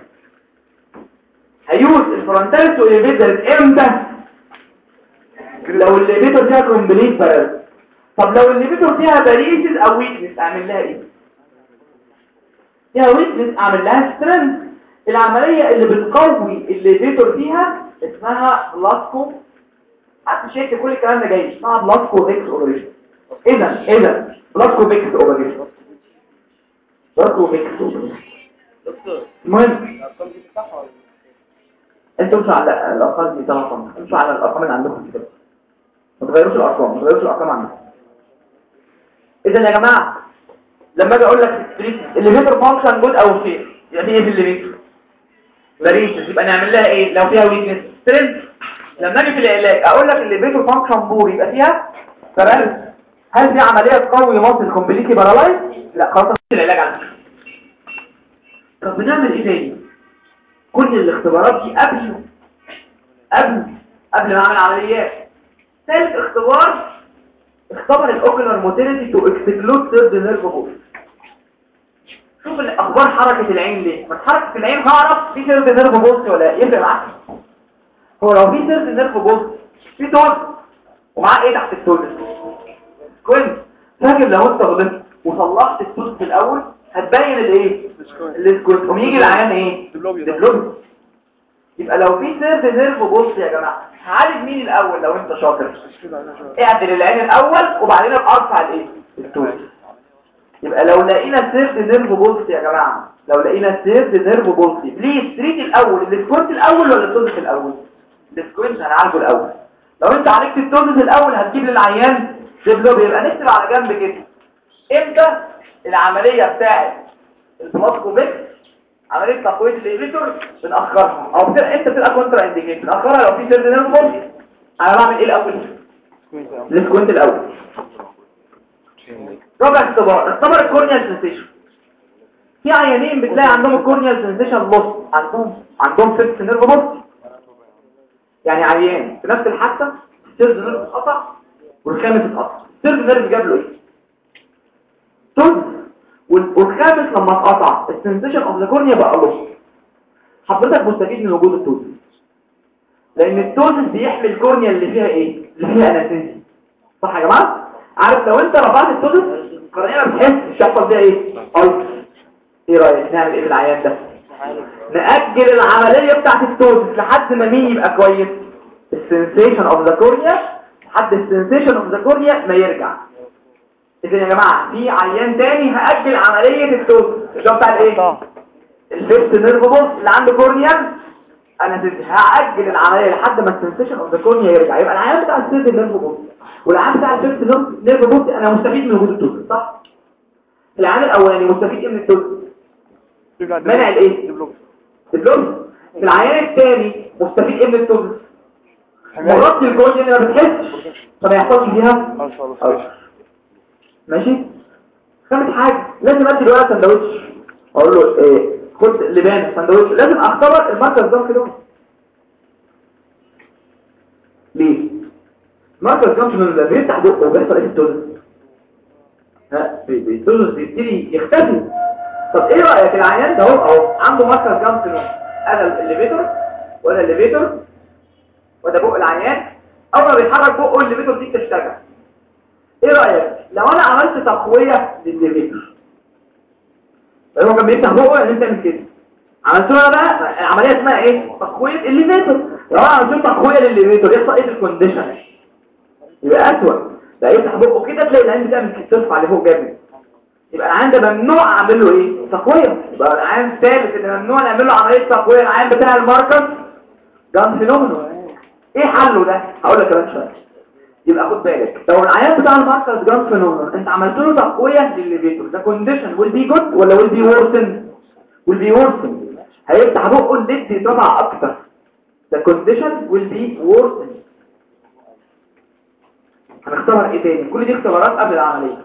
هيوز ال frontalis to elevate the lid إمتى؟ لو ال levator فيها complete paralysis طب لو ال levator فيها paresis أو weakness أعمل لها إيه؟ فيها weakness أعمل لها strength العملية اللي بتقوي ال levator فيها اسمها Blaskovics حتى شايف كل الكلام ده جاي؟ اسمها Blaskovics operation اذا اذا Blaskovics operation Blaskovics operation المهم أنتوا مش على الأرقام دي طبعا على الأرقام اللي عندكم كده ما تغيروش الأرقام ما تغيروش الأرقام عندكم اذا يا جماعة لما أجي أقول لك ال levator function good أو يبقى في إيه في ال levator paresis يبقى نعمل لها إيه؟ لو فيها weakness strength لما أجي في العلاج أقول لك ال levator function poor يبقى فيها؟ paralysis هل في عملية تقوي muscle completely paralyzed لا خلاص. العلاج فكره طب بنعمل إيه تاني؟ كل الاختبارات دي قبل قبل قبل ما أعمل عمليات. ثالث اختبار اختبر ال ocular motility to exclude third nerve palsy شوف الأخبار حركة العين ليه ما حركة العين هعرف في third nerve palsy ولا لا يفرق معاك. هو لو في third nerve palsy في ptosis ومعاه إيه تحت ال ptosis كويس. فاكر لو أنت غلطت وصلحت ال ptosis في الأول هتبين الايه ال squint ويجي العيان إيه؟ diplopia. diplopia يبقى لو في third nerve palsy يا جماعة هعالج مين الأول لو أنت شاطر. اعدل العين الأول وبعدين ابقى ارفع الإيه؟ ال ptosis يبقى لو لقينا third nerve palsy يا جماعة لو لقينا third nerve palsy please treat الأول ال squint الأول ولا ال ptosis الأول؟ ال squint هنعالجه الأول. لو انت عالجت ال ptosis الأول هتجيب للعيان diplopia يبقى نكتب على جنب كده. إمتى؟ العملية بتاعه ال Blaskovics عملية تقوية ال levator بنأخرها. أو بتبقى انت بتبقى contraindicated بنأخرها لو في third nerve palsy. أنا بعمل إيه الأول؟ ال squint الأول. رابع اختبار. اختبار ال corneal sensation في عيانين بتلاقي عندهم ال corneal sensation lost. عندهم عندهم fifth nerve palsy يعني عيان. في نفس الحادثة ال third nerve اتقطع والخامس اتقطع. ال third nerve جاب له إيه؟ وال- والخامس لما اتقطع ال sensation of the cornea بقى lost. حضرتك مستفيد من وجود ال ptosis لأن ال ptosis بيحمي ال cornea اللي فيها إيه؟ اللي فيها anesthesia صح يا جماعة؟ عارف لو انت رفعت ال ptosis القرنيه ما بتحسش يحصل فيها إيه إيه رأيك؟ نعمل إيه بالعيان ده؟ نأجل العملية بتاعت ال ptosis لحد ما مين يبقى كويس؟ ال sensation of the cornea لحد ال sensation of the cornea ما يرجع. اذا يا جماعة في عيان تاني هأجل عملية ال ptosis اللي هو بتاع الايه؟ ال fifth nerve palsy اللي عنده corneal anesthesia هأجل العملية لحد ما ال sensation of the cornea يرجع يبقى العيان بتاع ال third nerve palsy والعيان بتاع ال fifth nerve palsy أنا مستفيد من وجود ال ptosis صح؟ العيان الأولاني مستفيد إيه من ال ptosis منع الإيه؟ في العيان الثاني مستفيد إيه من التوزس مرات الكورنيا اللي ما بتحسش. فما يحصلش فيها؟ ألسر. ماشي؟ خامس حاجة. لازم أدي الولد سندوتش. أقول له إيه خد لبان سندوتش. لازم أختبر المركز ده كده. ليه؟ المركز ده لما بيفتح بقه وبيحصل إيه في التوزس ها؟ التوزس بيبتدي يختفي. طب إيه رأيك العيان ده اهو أهو عنده Marcus Gunn أنا ال levator ولا ال levator وده بق العيان. أول ما بيتحرك بقه ال levator دي بتشتغل. إيه رأيك؟ لو أنا عملت تقوية للل levator هو كان بيفتح بقه يعني انت كده. عملت له بقى العملية اسمها إيه؟ تقوية ال levator لو أنا عملت له تقوية لل levator يحصل إيه ال condition يبقى أسوأ. لا يفتح بقه كده تلاقي العين بتعمل ترفع لفوق جامد. يبقى العيان ده ممنوع أعمل له إيه؟ تقوية. يبقى العيان الثالث اللي ممنوع نعمل له عملية تقوية. العيان بتاع ال Marcus Gunn phenomenon إيه حله ده؟ هقول لك كمان شوية. يبقى خد بالك. لو العيان بتاع ال Marcus Gunn phenomenon انت عملت له تقوية للل levator. the condition will be good ولا will be worsen will be worsen هيفتح بقه ال lid يترفع أكتر. the condition will be worsen هنختبر إيه تاني؟ كل دي اختبارات قبل العملية.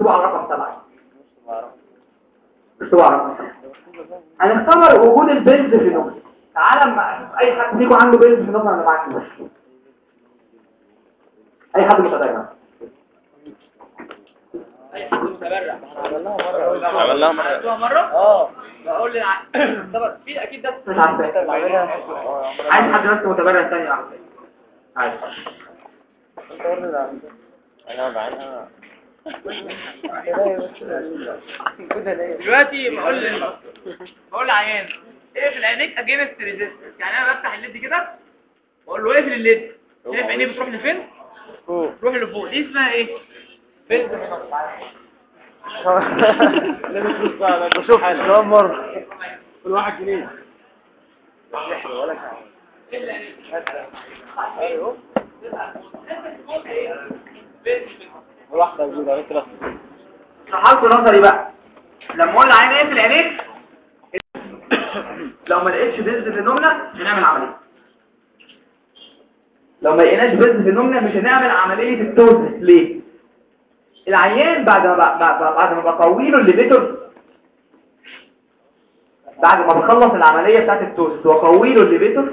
على رقم سبعة. على رقم سبعة. هنختبر وجود ال Bell's phenomenon. تعالى اما أي حد فيكم عنده Bell's phenomenon أنا معاك أي حد مش هتعرف اي حد متبرع عملناها مرة عملتوها مرة آه بقول لي طب في أكيد ده مش عايز حد بس متبرع ثاني واحد عايز. أنا بعينها دلوقتي بقول بقول لعيان. اقفل عينيك against resistance يعني أنا بفتح ال lid كده واقول له اقفل ال lid. شايف عينيه بتروح لفين؟ تروح لفوق. دي اسمها إيه؟ فين؟ شوف مرة. كل واحد جنيه. واحدة جديدة نظري بقى. لما أقول عينيك لو ما لقيتش بنز في النملة هنعمل عملية. لو ما لقيناش Bell's phenomena مش هنعمل عملية ال ptosis ليه؟ العيان بعد ما بعد ما بقوي له ال levator بعد ما بخلص العملية بتاعت ال ptosis واقوي له ال levator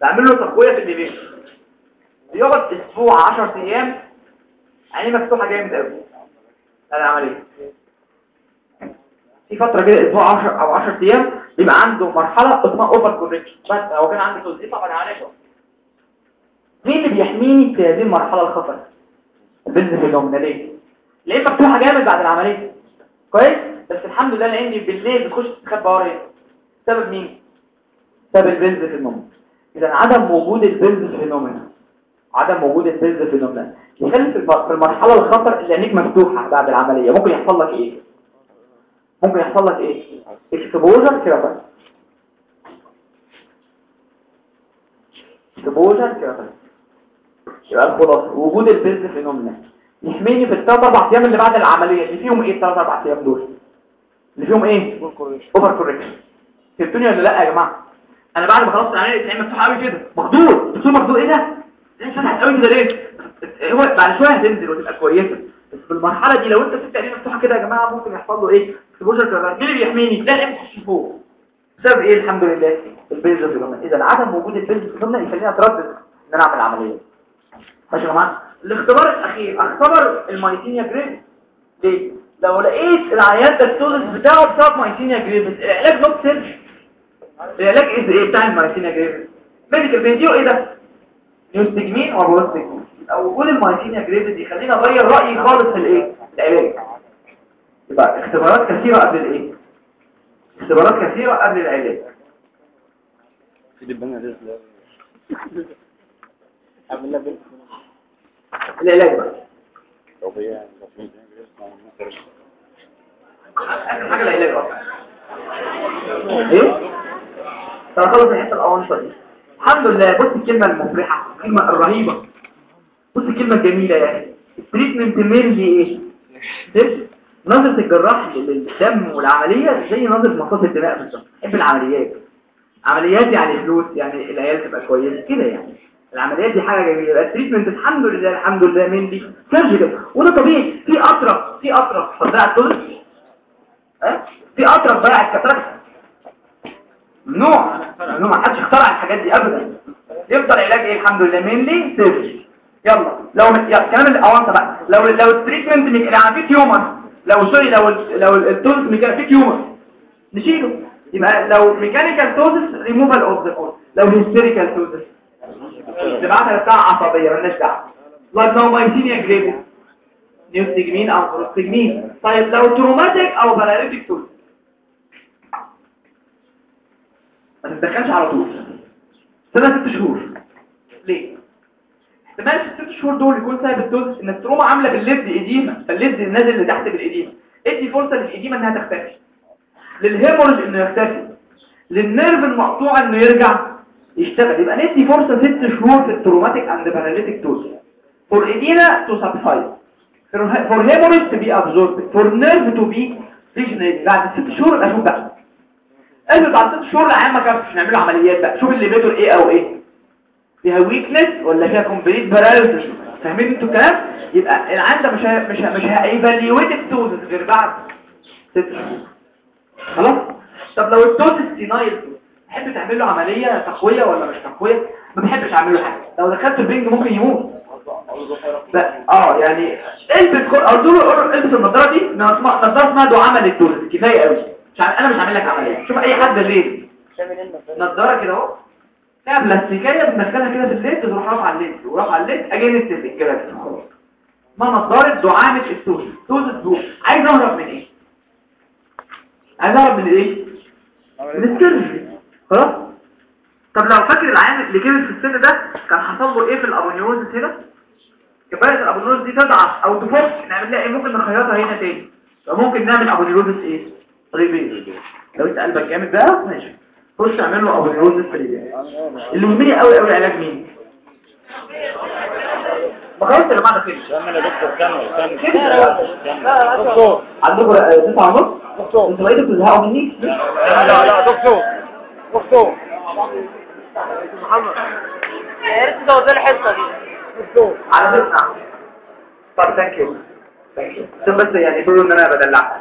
بعمل له تقوية في ال elevation بيقعد أسبوع 10 أيام عينيه مفتوحة جامد قوي العملية في فترة كده أسبوع 10 أو 10 أيام بيبقى عنده مرحلة اسمها over correction بس هو كان عنده ptosis طبعا عالجه مين اللي بيحميني في هذه المرحلة الخطر؟ ال Bell's ليه ليه مفتوحه جامد بعد العملية. كويس؟ بس الحمد لله العين بالليل بتخش تستخبى ورا إيه؟ سبب مين؟ سبب ال Bell's phenomena إذا عدم وجود ال Bell's phenomena عدم وجود ال Bell's phenomena يخلي في المرحلة الخطر اللي عينيك مفتوحة بعد العملية. ممكن يحصل لك إيه؟ ممكن يحصل لك إيه exposure keratitis exposure keratitis يبقى الخلاصة. وجود ال Bell's phenomena يحميني في الثلاث أربع أيام اللي بعد العملية. اللي فيهم إيه الثلاث أربع أيام دول؟ اللي فيهم إيه؟ over correction فهمتوني ولا لأ يا جماعة؟ أنا بعد ما خلصت العملية العين مفتوحه قوي كده. مخضوض. الدكتور مخضوض إيه ده؟ العين فتحت قوي كده ليه؟ هو بعد شوية هتنزل وتبقى كويسة. بس في المرحلة دي لو انت سبت عينيه مفتوحة كده يا جماعة ممكن يحصل له إيه؟ exposure كده مين اللي بيحميني. العين بتخش فوق. بسبب إيه؟ الحمد لله. ال Bell's phenomena إذا عدم وجود ال Bell's phenomena يخليني اتردد إن أنا أعمل عملية. ماشي يا جماعة؟ الاختبار الأخير. اختبر ال myasthenia gravis ليه؟ لو لقيت العيان ده التولز بتاعه بسبب myasthenia gravis العلاج not surgery العلاج إيه؟ إيه؟ بتاع ال myasthenia gravis medical بنديله إيه ده؟ neostigmine و prostigmine أو وجود ال myasthenia gravis يخليني اغير رأيي خالص في الإيه؟ العلاج. يبقى اختبارات كثيرة قبل الإيه؟ اختبارات كثيرة قبل العلاج. العلاج بقى. اخر حاجة العلاج أصلا. إيه؟ طب خلص الحته الاونطه دي الحمد لله بص الكلمة المفرحة الكلمة الرهيبة. بص الكلمة الجميله يعني. ال treatment mainly إيه نظرة الجراح للدم والعملية زي نظرة مصاص الدماء بالظبط بحب العمليات. عمليات يعني فلوس يعني العيال تبقى كويسة كده يعني. العمليات دي حاجة جميلة. يبقى ال treatment الحمد لله الحمد لله mainly surgical وده طبيعي. في قطرة في قطرة تضيع ال ptosis ها؟ في قطرة تضيع ال cataract ممنوع ممنوع ما حدش اخترع الحاجات دي ابدا. يفضل علاج إيه؟ الحمد لله mainly surgery يلا. لو يا كلام الاوانطه بقى لو لو ال treatment mec... يعني في tumor لو sorry لو لو ال ptosis mecha في tumor نشيله. يبقى لو ميكانيكال توزس ريموفال اوف ذا كور لو hysterical ptosis نبعتها بتاع عصبية مالناش دعوة. لو myasthenia gravis neostigmine أو prostigmine طيب لو traumatic أو paralytic ptosis ما تتدخلش على طول. سنة ست شهور. ليه؟ في الست شهور دول يكون سبب ال ptosis إن ال trauma عاملة بال lid edema فال lid نازل اللي تحت بال edema إدي فرصة لل edema إنها تختفي. لل hemorrhage إنه يختفي. لل nerve المقطوع إنه يرجع يشتغل. يبقى ندي فرصة ست شهور في ال traumatic and paralytic ptosis. for edema to subside for hemorrhage to be absorbed for nerve to be regenerate بعد ست شهور يبقى شوف بقى؟ قالوا بعد ست شهور العيان ما كانش نعمله عمليات بقى. شوف ال levator إيه أو إيه فيها weakness ولا فيها complete paralysis فاهمين أنتوا الكلام؟ يبقى العيان ده مش ه... مش ه... مش ه evaluate ال ptosis غير بعد ست شهور. خلاص؟ طب لو ال ptosis senile تحب تعمل له عملية تقوية ولا مش تقوية؟ ما بحبش أعمل له حاجة. لو دخلت البنج ممكن يموت. لا آه يعني البس كل له البس النضارة دي نضارة اسمها دعامة لل ptosis كفاية قوي مش أنا مش هعمل لك عمليه شوف أي حد ليه. نضارة كده أهو. فيها بلاستيكيه بندخلها كده في ال lid تروح رافعه ال lid ورافعه ال lid أجي كده كده خلاص ما نضاره دعامه ال ptosis ptosis ال ptosis عايز أهرب من إيه؟ عايز أهرب من إيه؟ من ال surgery خلاص طب لو فاكر العيان اللي كبر في السن ده كان حصل له إيه في ال aponeurosis هنا؟ كبايه ال aponeurosis دي تضعف أو تفك. نعمل لها إيه؟ ممكن نخيطها هنا تاني. فممكن نعمل aponeurosis إيه؟ repair لو أنت قلبك جامد بقى ماشي. خش اعمل له aponeurosis repair اللي يهمني قوي قوي العلاج مين؟ ما خلاص يا جماعة ده فين كمل يا دكتور كمل كمل دكتور. عندكم آه، تسعة ونص دكتور. أنتوا بقيتوا بتزهقوا مني؟ لا لا لا دكتور. دكتور. محمد. يا ريت تزود لي الحصة دي. دكتور. على فكرة. طب thank you thank you عشان بس يعني تقولوا إن أنا بدلعكم